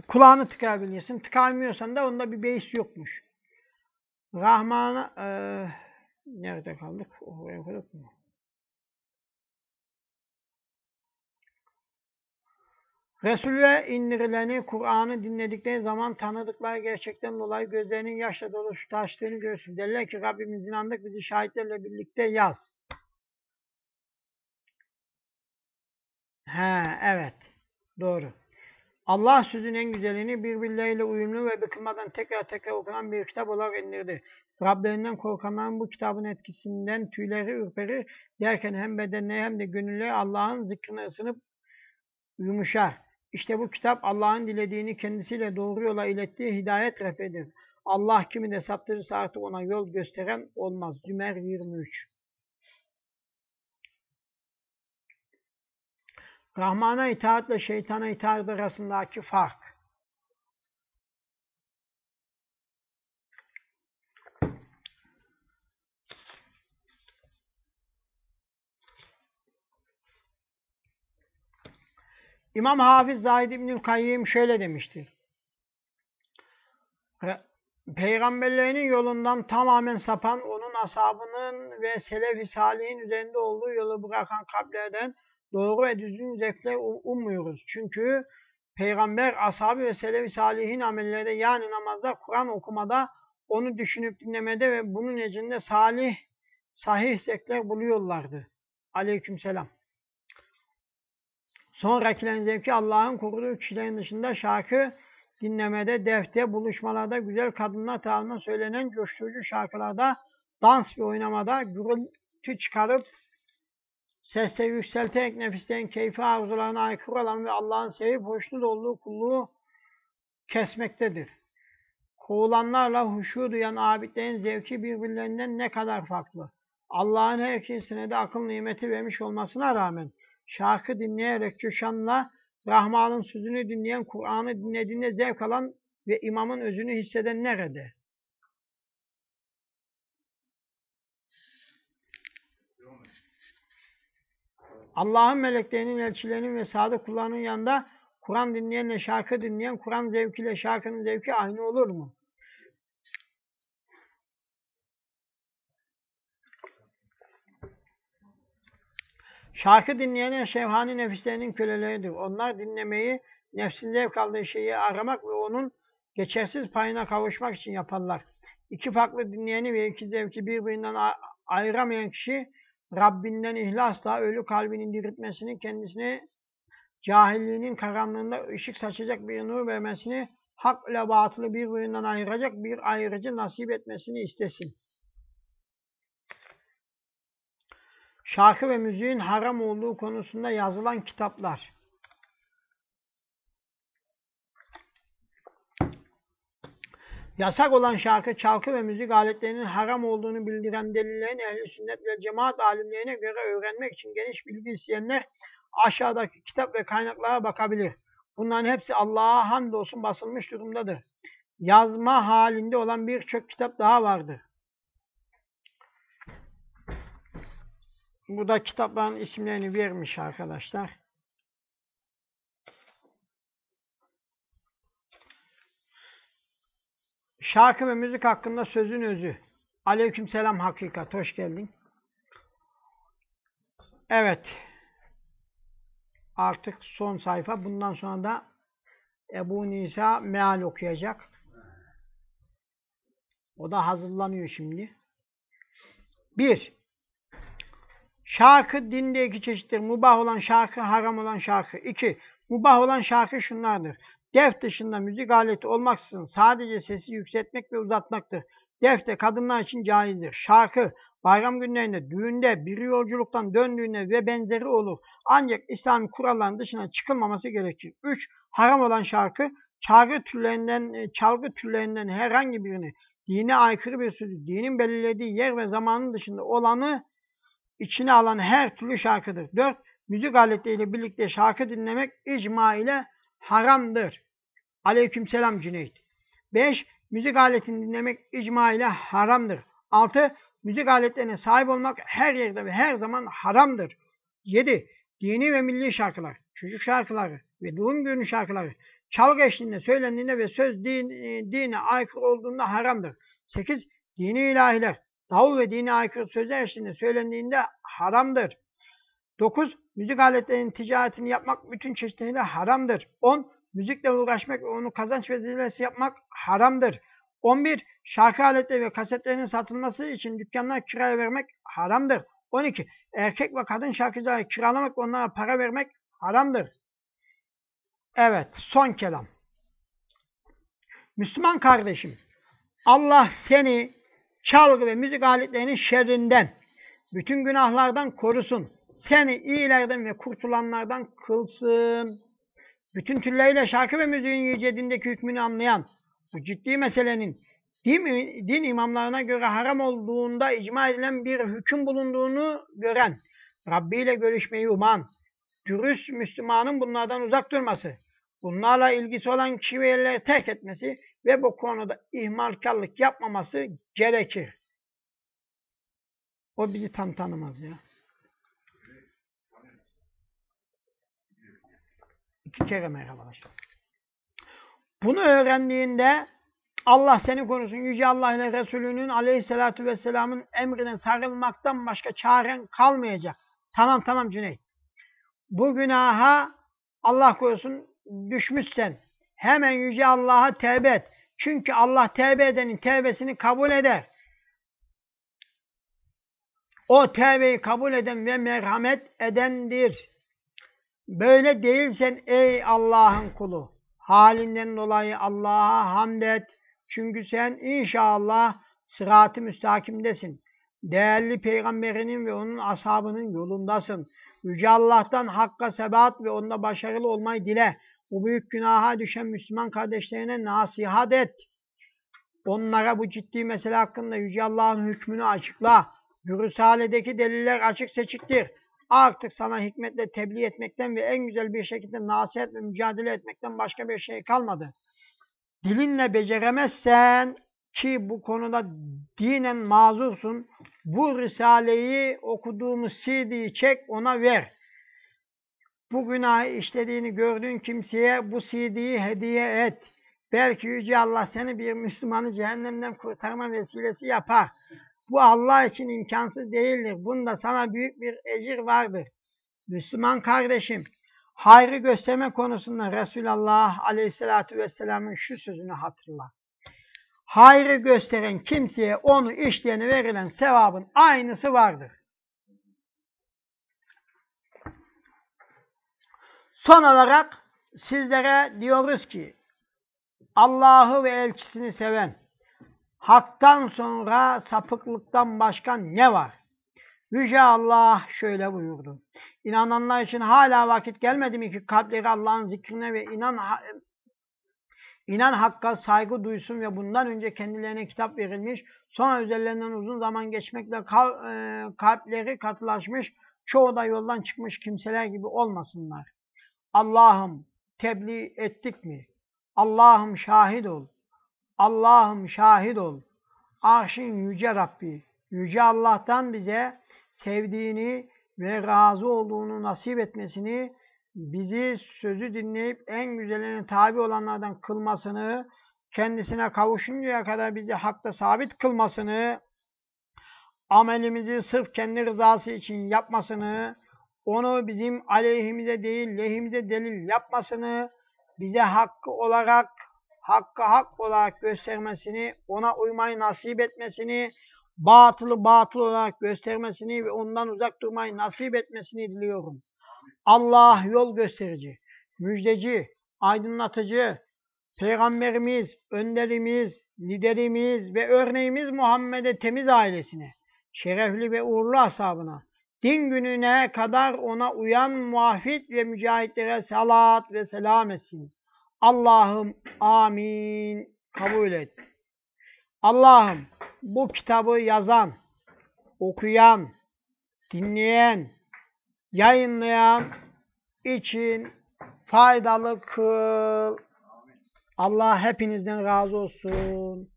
Kulağını tıkayabilirsin. Tıkamıyorsan da onda bir beis yokmuş. Rahman'a e, nerede kaldık? Oraya okuduk mu? Resul'e indirileni, Kur'an'ı dinledikleri zaman tanıdıkları gerçekten dolayı gözlerinin yaşla dolu taştığını görürsün. Derler ki Rabbimiz inandık bizi şahitlerle birlikte yaz. He, evet. Doğru. Allah sözün en güzelini birbirleriyle uyumlu ve bıkılmadan tekrar tekrar okunan bir kitap olarak indirdi. Rablerinden korkanların bu kitabın etkisinden tüyleri ürperir derken hem bedenleri hem de gönülleri Allah'ın zikrine ısınıp yumuşar. İşte bu kitap Allah'ın dilediğini kendisiyle doğru yola ilettiği hidayet rehberidir. Allah kimi de saptırırsa artık ona yol gösteren olmaz. Zümer 23 Rahman'a itaatle şeytana itaat arasındaki fark. İmam Hafız Zahid İbnül Kayyim şöyle demiştir. Peygamberlerinin yolundan tamamen sapan, onun ashabının ve selef-i salihin üzerinde olduğu yolu bırakan kalplerden doğru ve düzgün zevkler ummuyoruz. Çünkü Peygamber, ashabı ve selefi salihin amellerde yani namazda, Kur'an okumada, onu düşünüp dinlemede ve bunun içinde salih, sahih zevkler buluyorlardı. Aleykümselam. Sonrakilerin zevki Allah'ın koruduğu kişilerin dışında şarkı dinlemede, defte, buluşmalarda, güzel kadınlar tarafından söylenen coşturucu şarkılarda, dans ve oynamada gürültü çıkarıp sesle yükselterek nefislerin keyfi arzularına aykırı olan ve Allah'ın sevip hoşnut olduğu kulluğu kesmektedir. Kovulanlarla huşu duyan abidlerin zevki birbirlerinden ne kadar farklı. Allah'ın her ikisine de akıl nimeti vermiş olmasına rağmen şarkı dinleyerek coşanla Rahman'ın sözünü dinleyen, Kur'an'ı dinlediğinde zevk alan ve imamın özünü hisseden nerede? Allah'ın meleklerinin, elçilerinin ve sadık kullarının yanında Kur'an dinleyenle şarkı dinleyen, Kur'an zevkiyle şarkının zevki aynı olur mu? Şarkı dinleyenler şevhani nefislerinin köleleridir. Onlar dinlemeyi, nefsin zevk şeyi aramak ve onun geçersiz payına kavuşmak için yaparlar. İki farklı dinleyeni ve iki zevki birbirinden ayıramayan kişi Rabbinden ihlasla ölü kalbinin diriltmesini, kendisine cahilliğinin karanlığında ışık saçacak bir nur vermesini, hak ile batılı birbirinden ayıracak bir ayrıcı nasip etmesini istesin. Şarkı ve müziğin haram olduğu konusunda yazılan kitaplar. Yasak olan şarkı, çalkı ve müzik aletlerinin haram olduğunu bildiren delillerin ehl sünnet ve cemaat alimlerine göre öğrenmek için geniş bilgi isteyenler aşağıdaki kitap ve kaynaklara bakabilir. Bunların hepsi Allah'a hamdolsun basılmış durumdadır. Yazma halinde olan birçok kitap daha vardır. Burada kitapların isimlerini vermiş arkadaşlar. Şarkı ve müzik hakkında sözün özü. Aleykümselam hakikat. Hoş geldin. Evet. Artık son sayfa. Bundan sonra da Ebu Nisa meal okuyacak. O da hazırlanıyor şimdi. Bir. Şarkı dinde iki çeşittir. Mubah olan şarkı, haram olan şarkı. İki. Mubah olan şarkı şunlardır. Def dışında müzik aleti olmaksızın sadece sesi yükseltmek ve uzatmaktır. Def de kadınlar için caizdir. Şarkı, bayram günlerinde, düğünde, bir yolculuktan döndüğünde ve benzeri olur. Ancak İslami kuralların dışına çıkılmaması gerekir. 3. Haram olan şarkı, çalgı türlerinden, çalgı türlerinden herhangi birini, dine aykırı bir sözü, dinin belirlediği yer ve zamanın dışında olanı içine alan her türlü şarkıdır. 4. Müzik aletleriyle birlikte şarkı dinlemek icma ile haramdır. Aleykümselam Cüneyt. 5. Müzik aletini dinlemek icma ile haramdır. 6. Müzik aletlerine sahip olmak her yerde ve her zaman haramdır. 7. Dini ve milli şarkılar, çocuk şarkıları ve doğum günü şarkıları çalgı eşliğinde söylendiğinde ve söz din, dine aykırı olduğunda haramdır. 8. Dini ilahiler, davul ve dine aykırı sözler eşliğinde söylendiğinde haramdır. 9. Müzik aletlerinin ticaretini yapmak bütün çeşitleriyle haramdır. 10. Müzikle uğraşmak ve onu kazanç vesilesi yapmak haramdır. 11. Şarkı aletleri ve kasetlerinin satılması için dükkanlar kiraya vermek haramdır. 12. Erkek ve kadın şarkıcıları kiralamak ve onlara para vermek haramdır. Evet, son kelam. Müslüman kardeşim, Allah seni çalgı ve müzik aletlerinin şerrinden, bütün günahlardan korusun. Seni iyilerden ve kurtulanlardan kılsın. Bütün türleriyle şarkı ve müziğin yüce dindeki hükmünü anlayan, bu ciddi meselenin din, din imamlarına göre haram olduğunda icma edilen bir hüküm bulunduğunu gören, Rabbi ile görüşmeyi uman, dürüst Müslümanın bunlardan uzak durması, bunlarla ilgisi olan kişileri terk etmesi ve bu konuda ihmalkarlık yapmaması gerekir. O bizi tam tanımaz ya. İki kere merhabalaştık. Bunu öğrendiğinde Allah seni korusun. Yüce Allah ile Resulünün aleyhissalatü vesselamın emrine sarılmaktan başka çaren kalmayacak. Tamam tamam Cüneyt. Bu günaha Allah korusun düşmüşsen hemen Yüce Allah'a tevbe et. Çünkü Allah tevbe edenin tevbesini kabul eder. O tevbeyi kabul eden ve merhamet edendir. Böyle değilsen ey Allah'ın kulu, halinden dolayı Allah'a hamd et. Çünkü sen inşallah sırat-ı müstakimdesin. Değerli peygamberinin ve onun ashabının yolundasın. Yüce Allah'tan hakka sebat ve onda başarılı olmayı dile. Bu büyük günaha düşen Müslüman kardeşlerine nasihat et. Onlara bu ciddi mesele hakkında Yüce Allah'ın hükmünü açıkla. Bu Risale'deki deliller açık seçiktir. Artık sana hikmetle tebliğ etmekten ve en güzel bir şekilde nasihat ve mücadele etmekten başka bir şey kalmadı. Dilinle beceremezsen ki bu konuda dinen mazursun, bu Risale'yi okuduğumuz CD'yi çek ona ver. Bu günahı işlediğini gördüğün kimseye bu CD'yi hediye et. Belki Yüce Allah seni bir Müslümanı cehennemden kurtarma vesilesi yapar. Bu Allah için imkansız değildir. Bunda sana büyük bir ecir vardır. Müslüman kardeşim, hayrı gösterme konusunda Resulullah Aleyhisselatü Vesselam'ın şu sözünü hatırla. Hayrı gösteren kimseye onu işleyene verilen sevabın aynısı vardır. Son olarak sizlere diyoruz ki Allah'ı ve elçisini seven, haktan sonra sapıklıktan başka ne var? Yüce Allah şöyle buyurdu. İnananlar için hala vakit gelmedi mi ki kalpleri Allah'ın zikrine ve inan İnan Hakk'a saygı duysun ve bundan önce kendilerine kitap verilmiş, sonra üzerlerinden uzun zaman geçmekle e, kalpleri katılaşmış, çoğu da yoldan çıkmış kimseler gibi olmasınlar. Allah'ım tebliğ ettik mi? Allah'ım şahit ol. Allah'ım şahit ol. Arşın yüce Rabbi, yüce Allah'tan bize sevdiğini ve razı olduğunu nasip etmesini, bizi sözü dinleyip en güzeline tabi olanlardan kılmasını, kendisine kavuşuncaya kadar bizi hakta sabit kılmasını, amelimizi sırf kendi rızası için yapmasını, onu bizim aleyhimize değil lehimize delil yapmasını, bize hakkı olarak, hakkı hak olarak göstermesini, ona uymayı nasip etmesini, batılı batıl olarak göstermesini ve ondan uzak durmayı nasip etmesini diliyorum. Allah yol gösterici, müjdeci, aydınlatıcı, Peygamberimiz, önderimiz, liderimiz ve örneğimiz Muhammed'e temiz ailesine, şerefli ve uğurlu ashabına, din gününe kadar ona uyan muafit ve mücahitlere salat ve selam etsin. Allah'ım amin kabul et. Allah'ım bu kitabı yazan, okuyan, dinleyen, yayınlayan için faydalı kıl. Allah hepinizden razı olsun.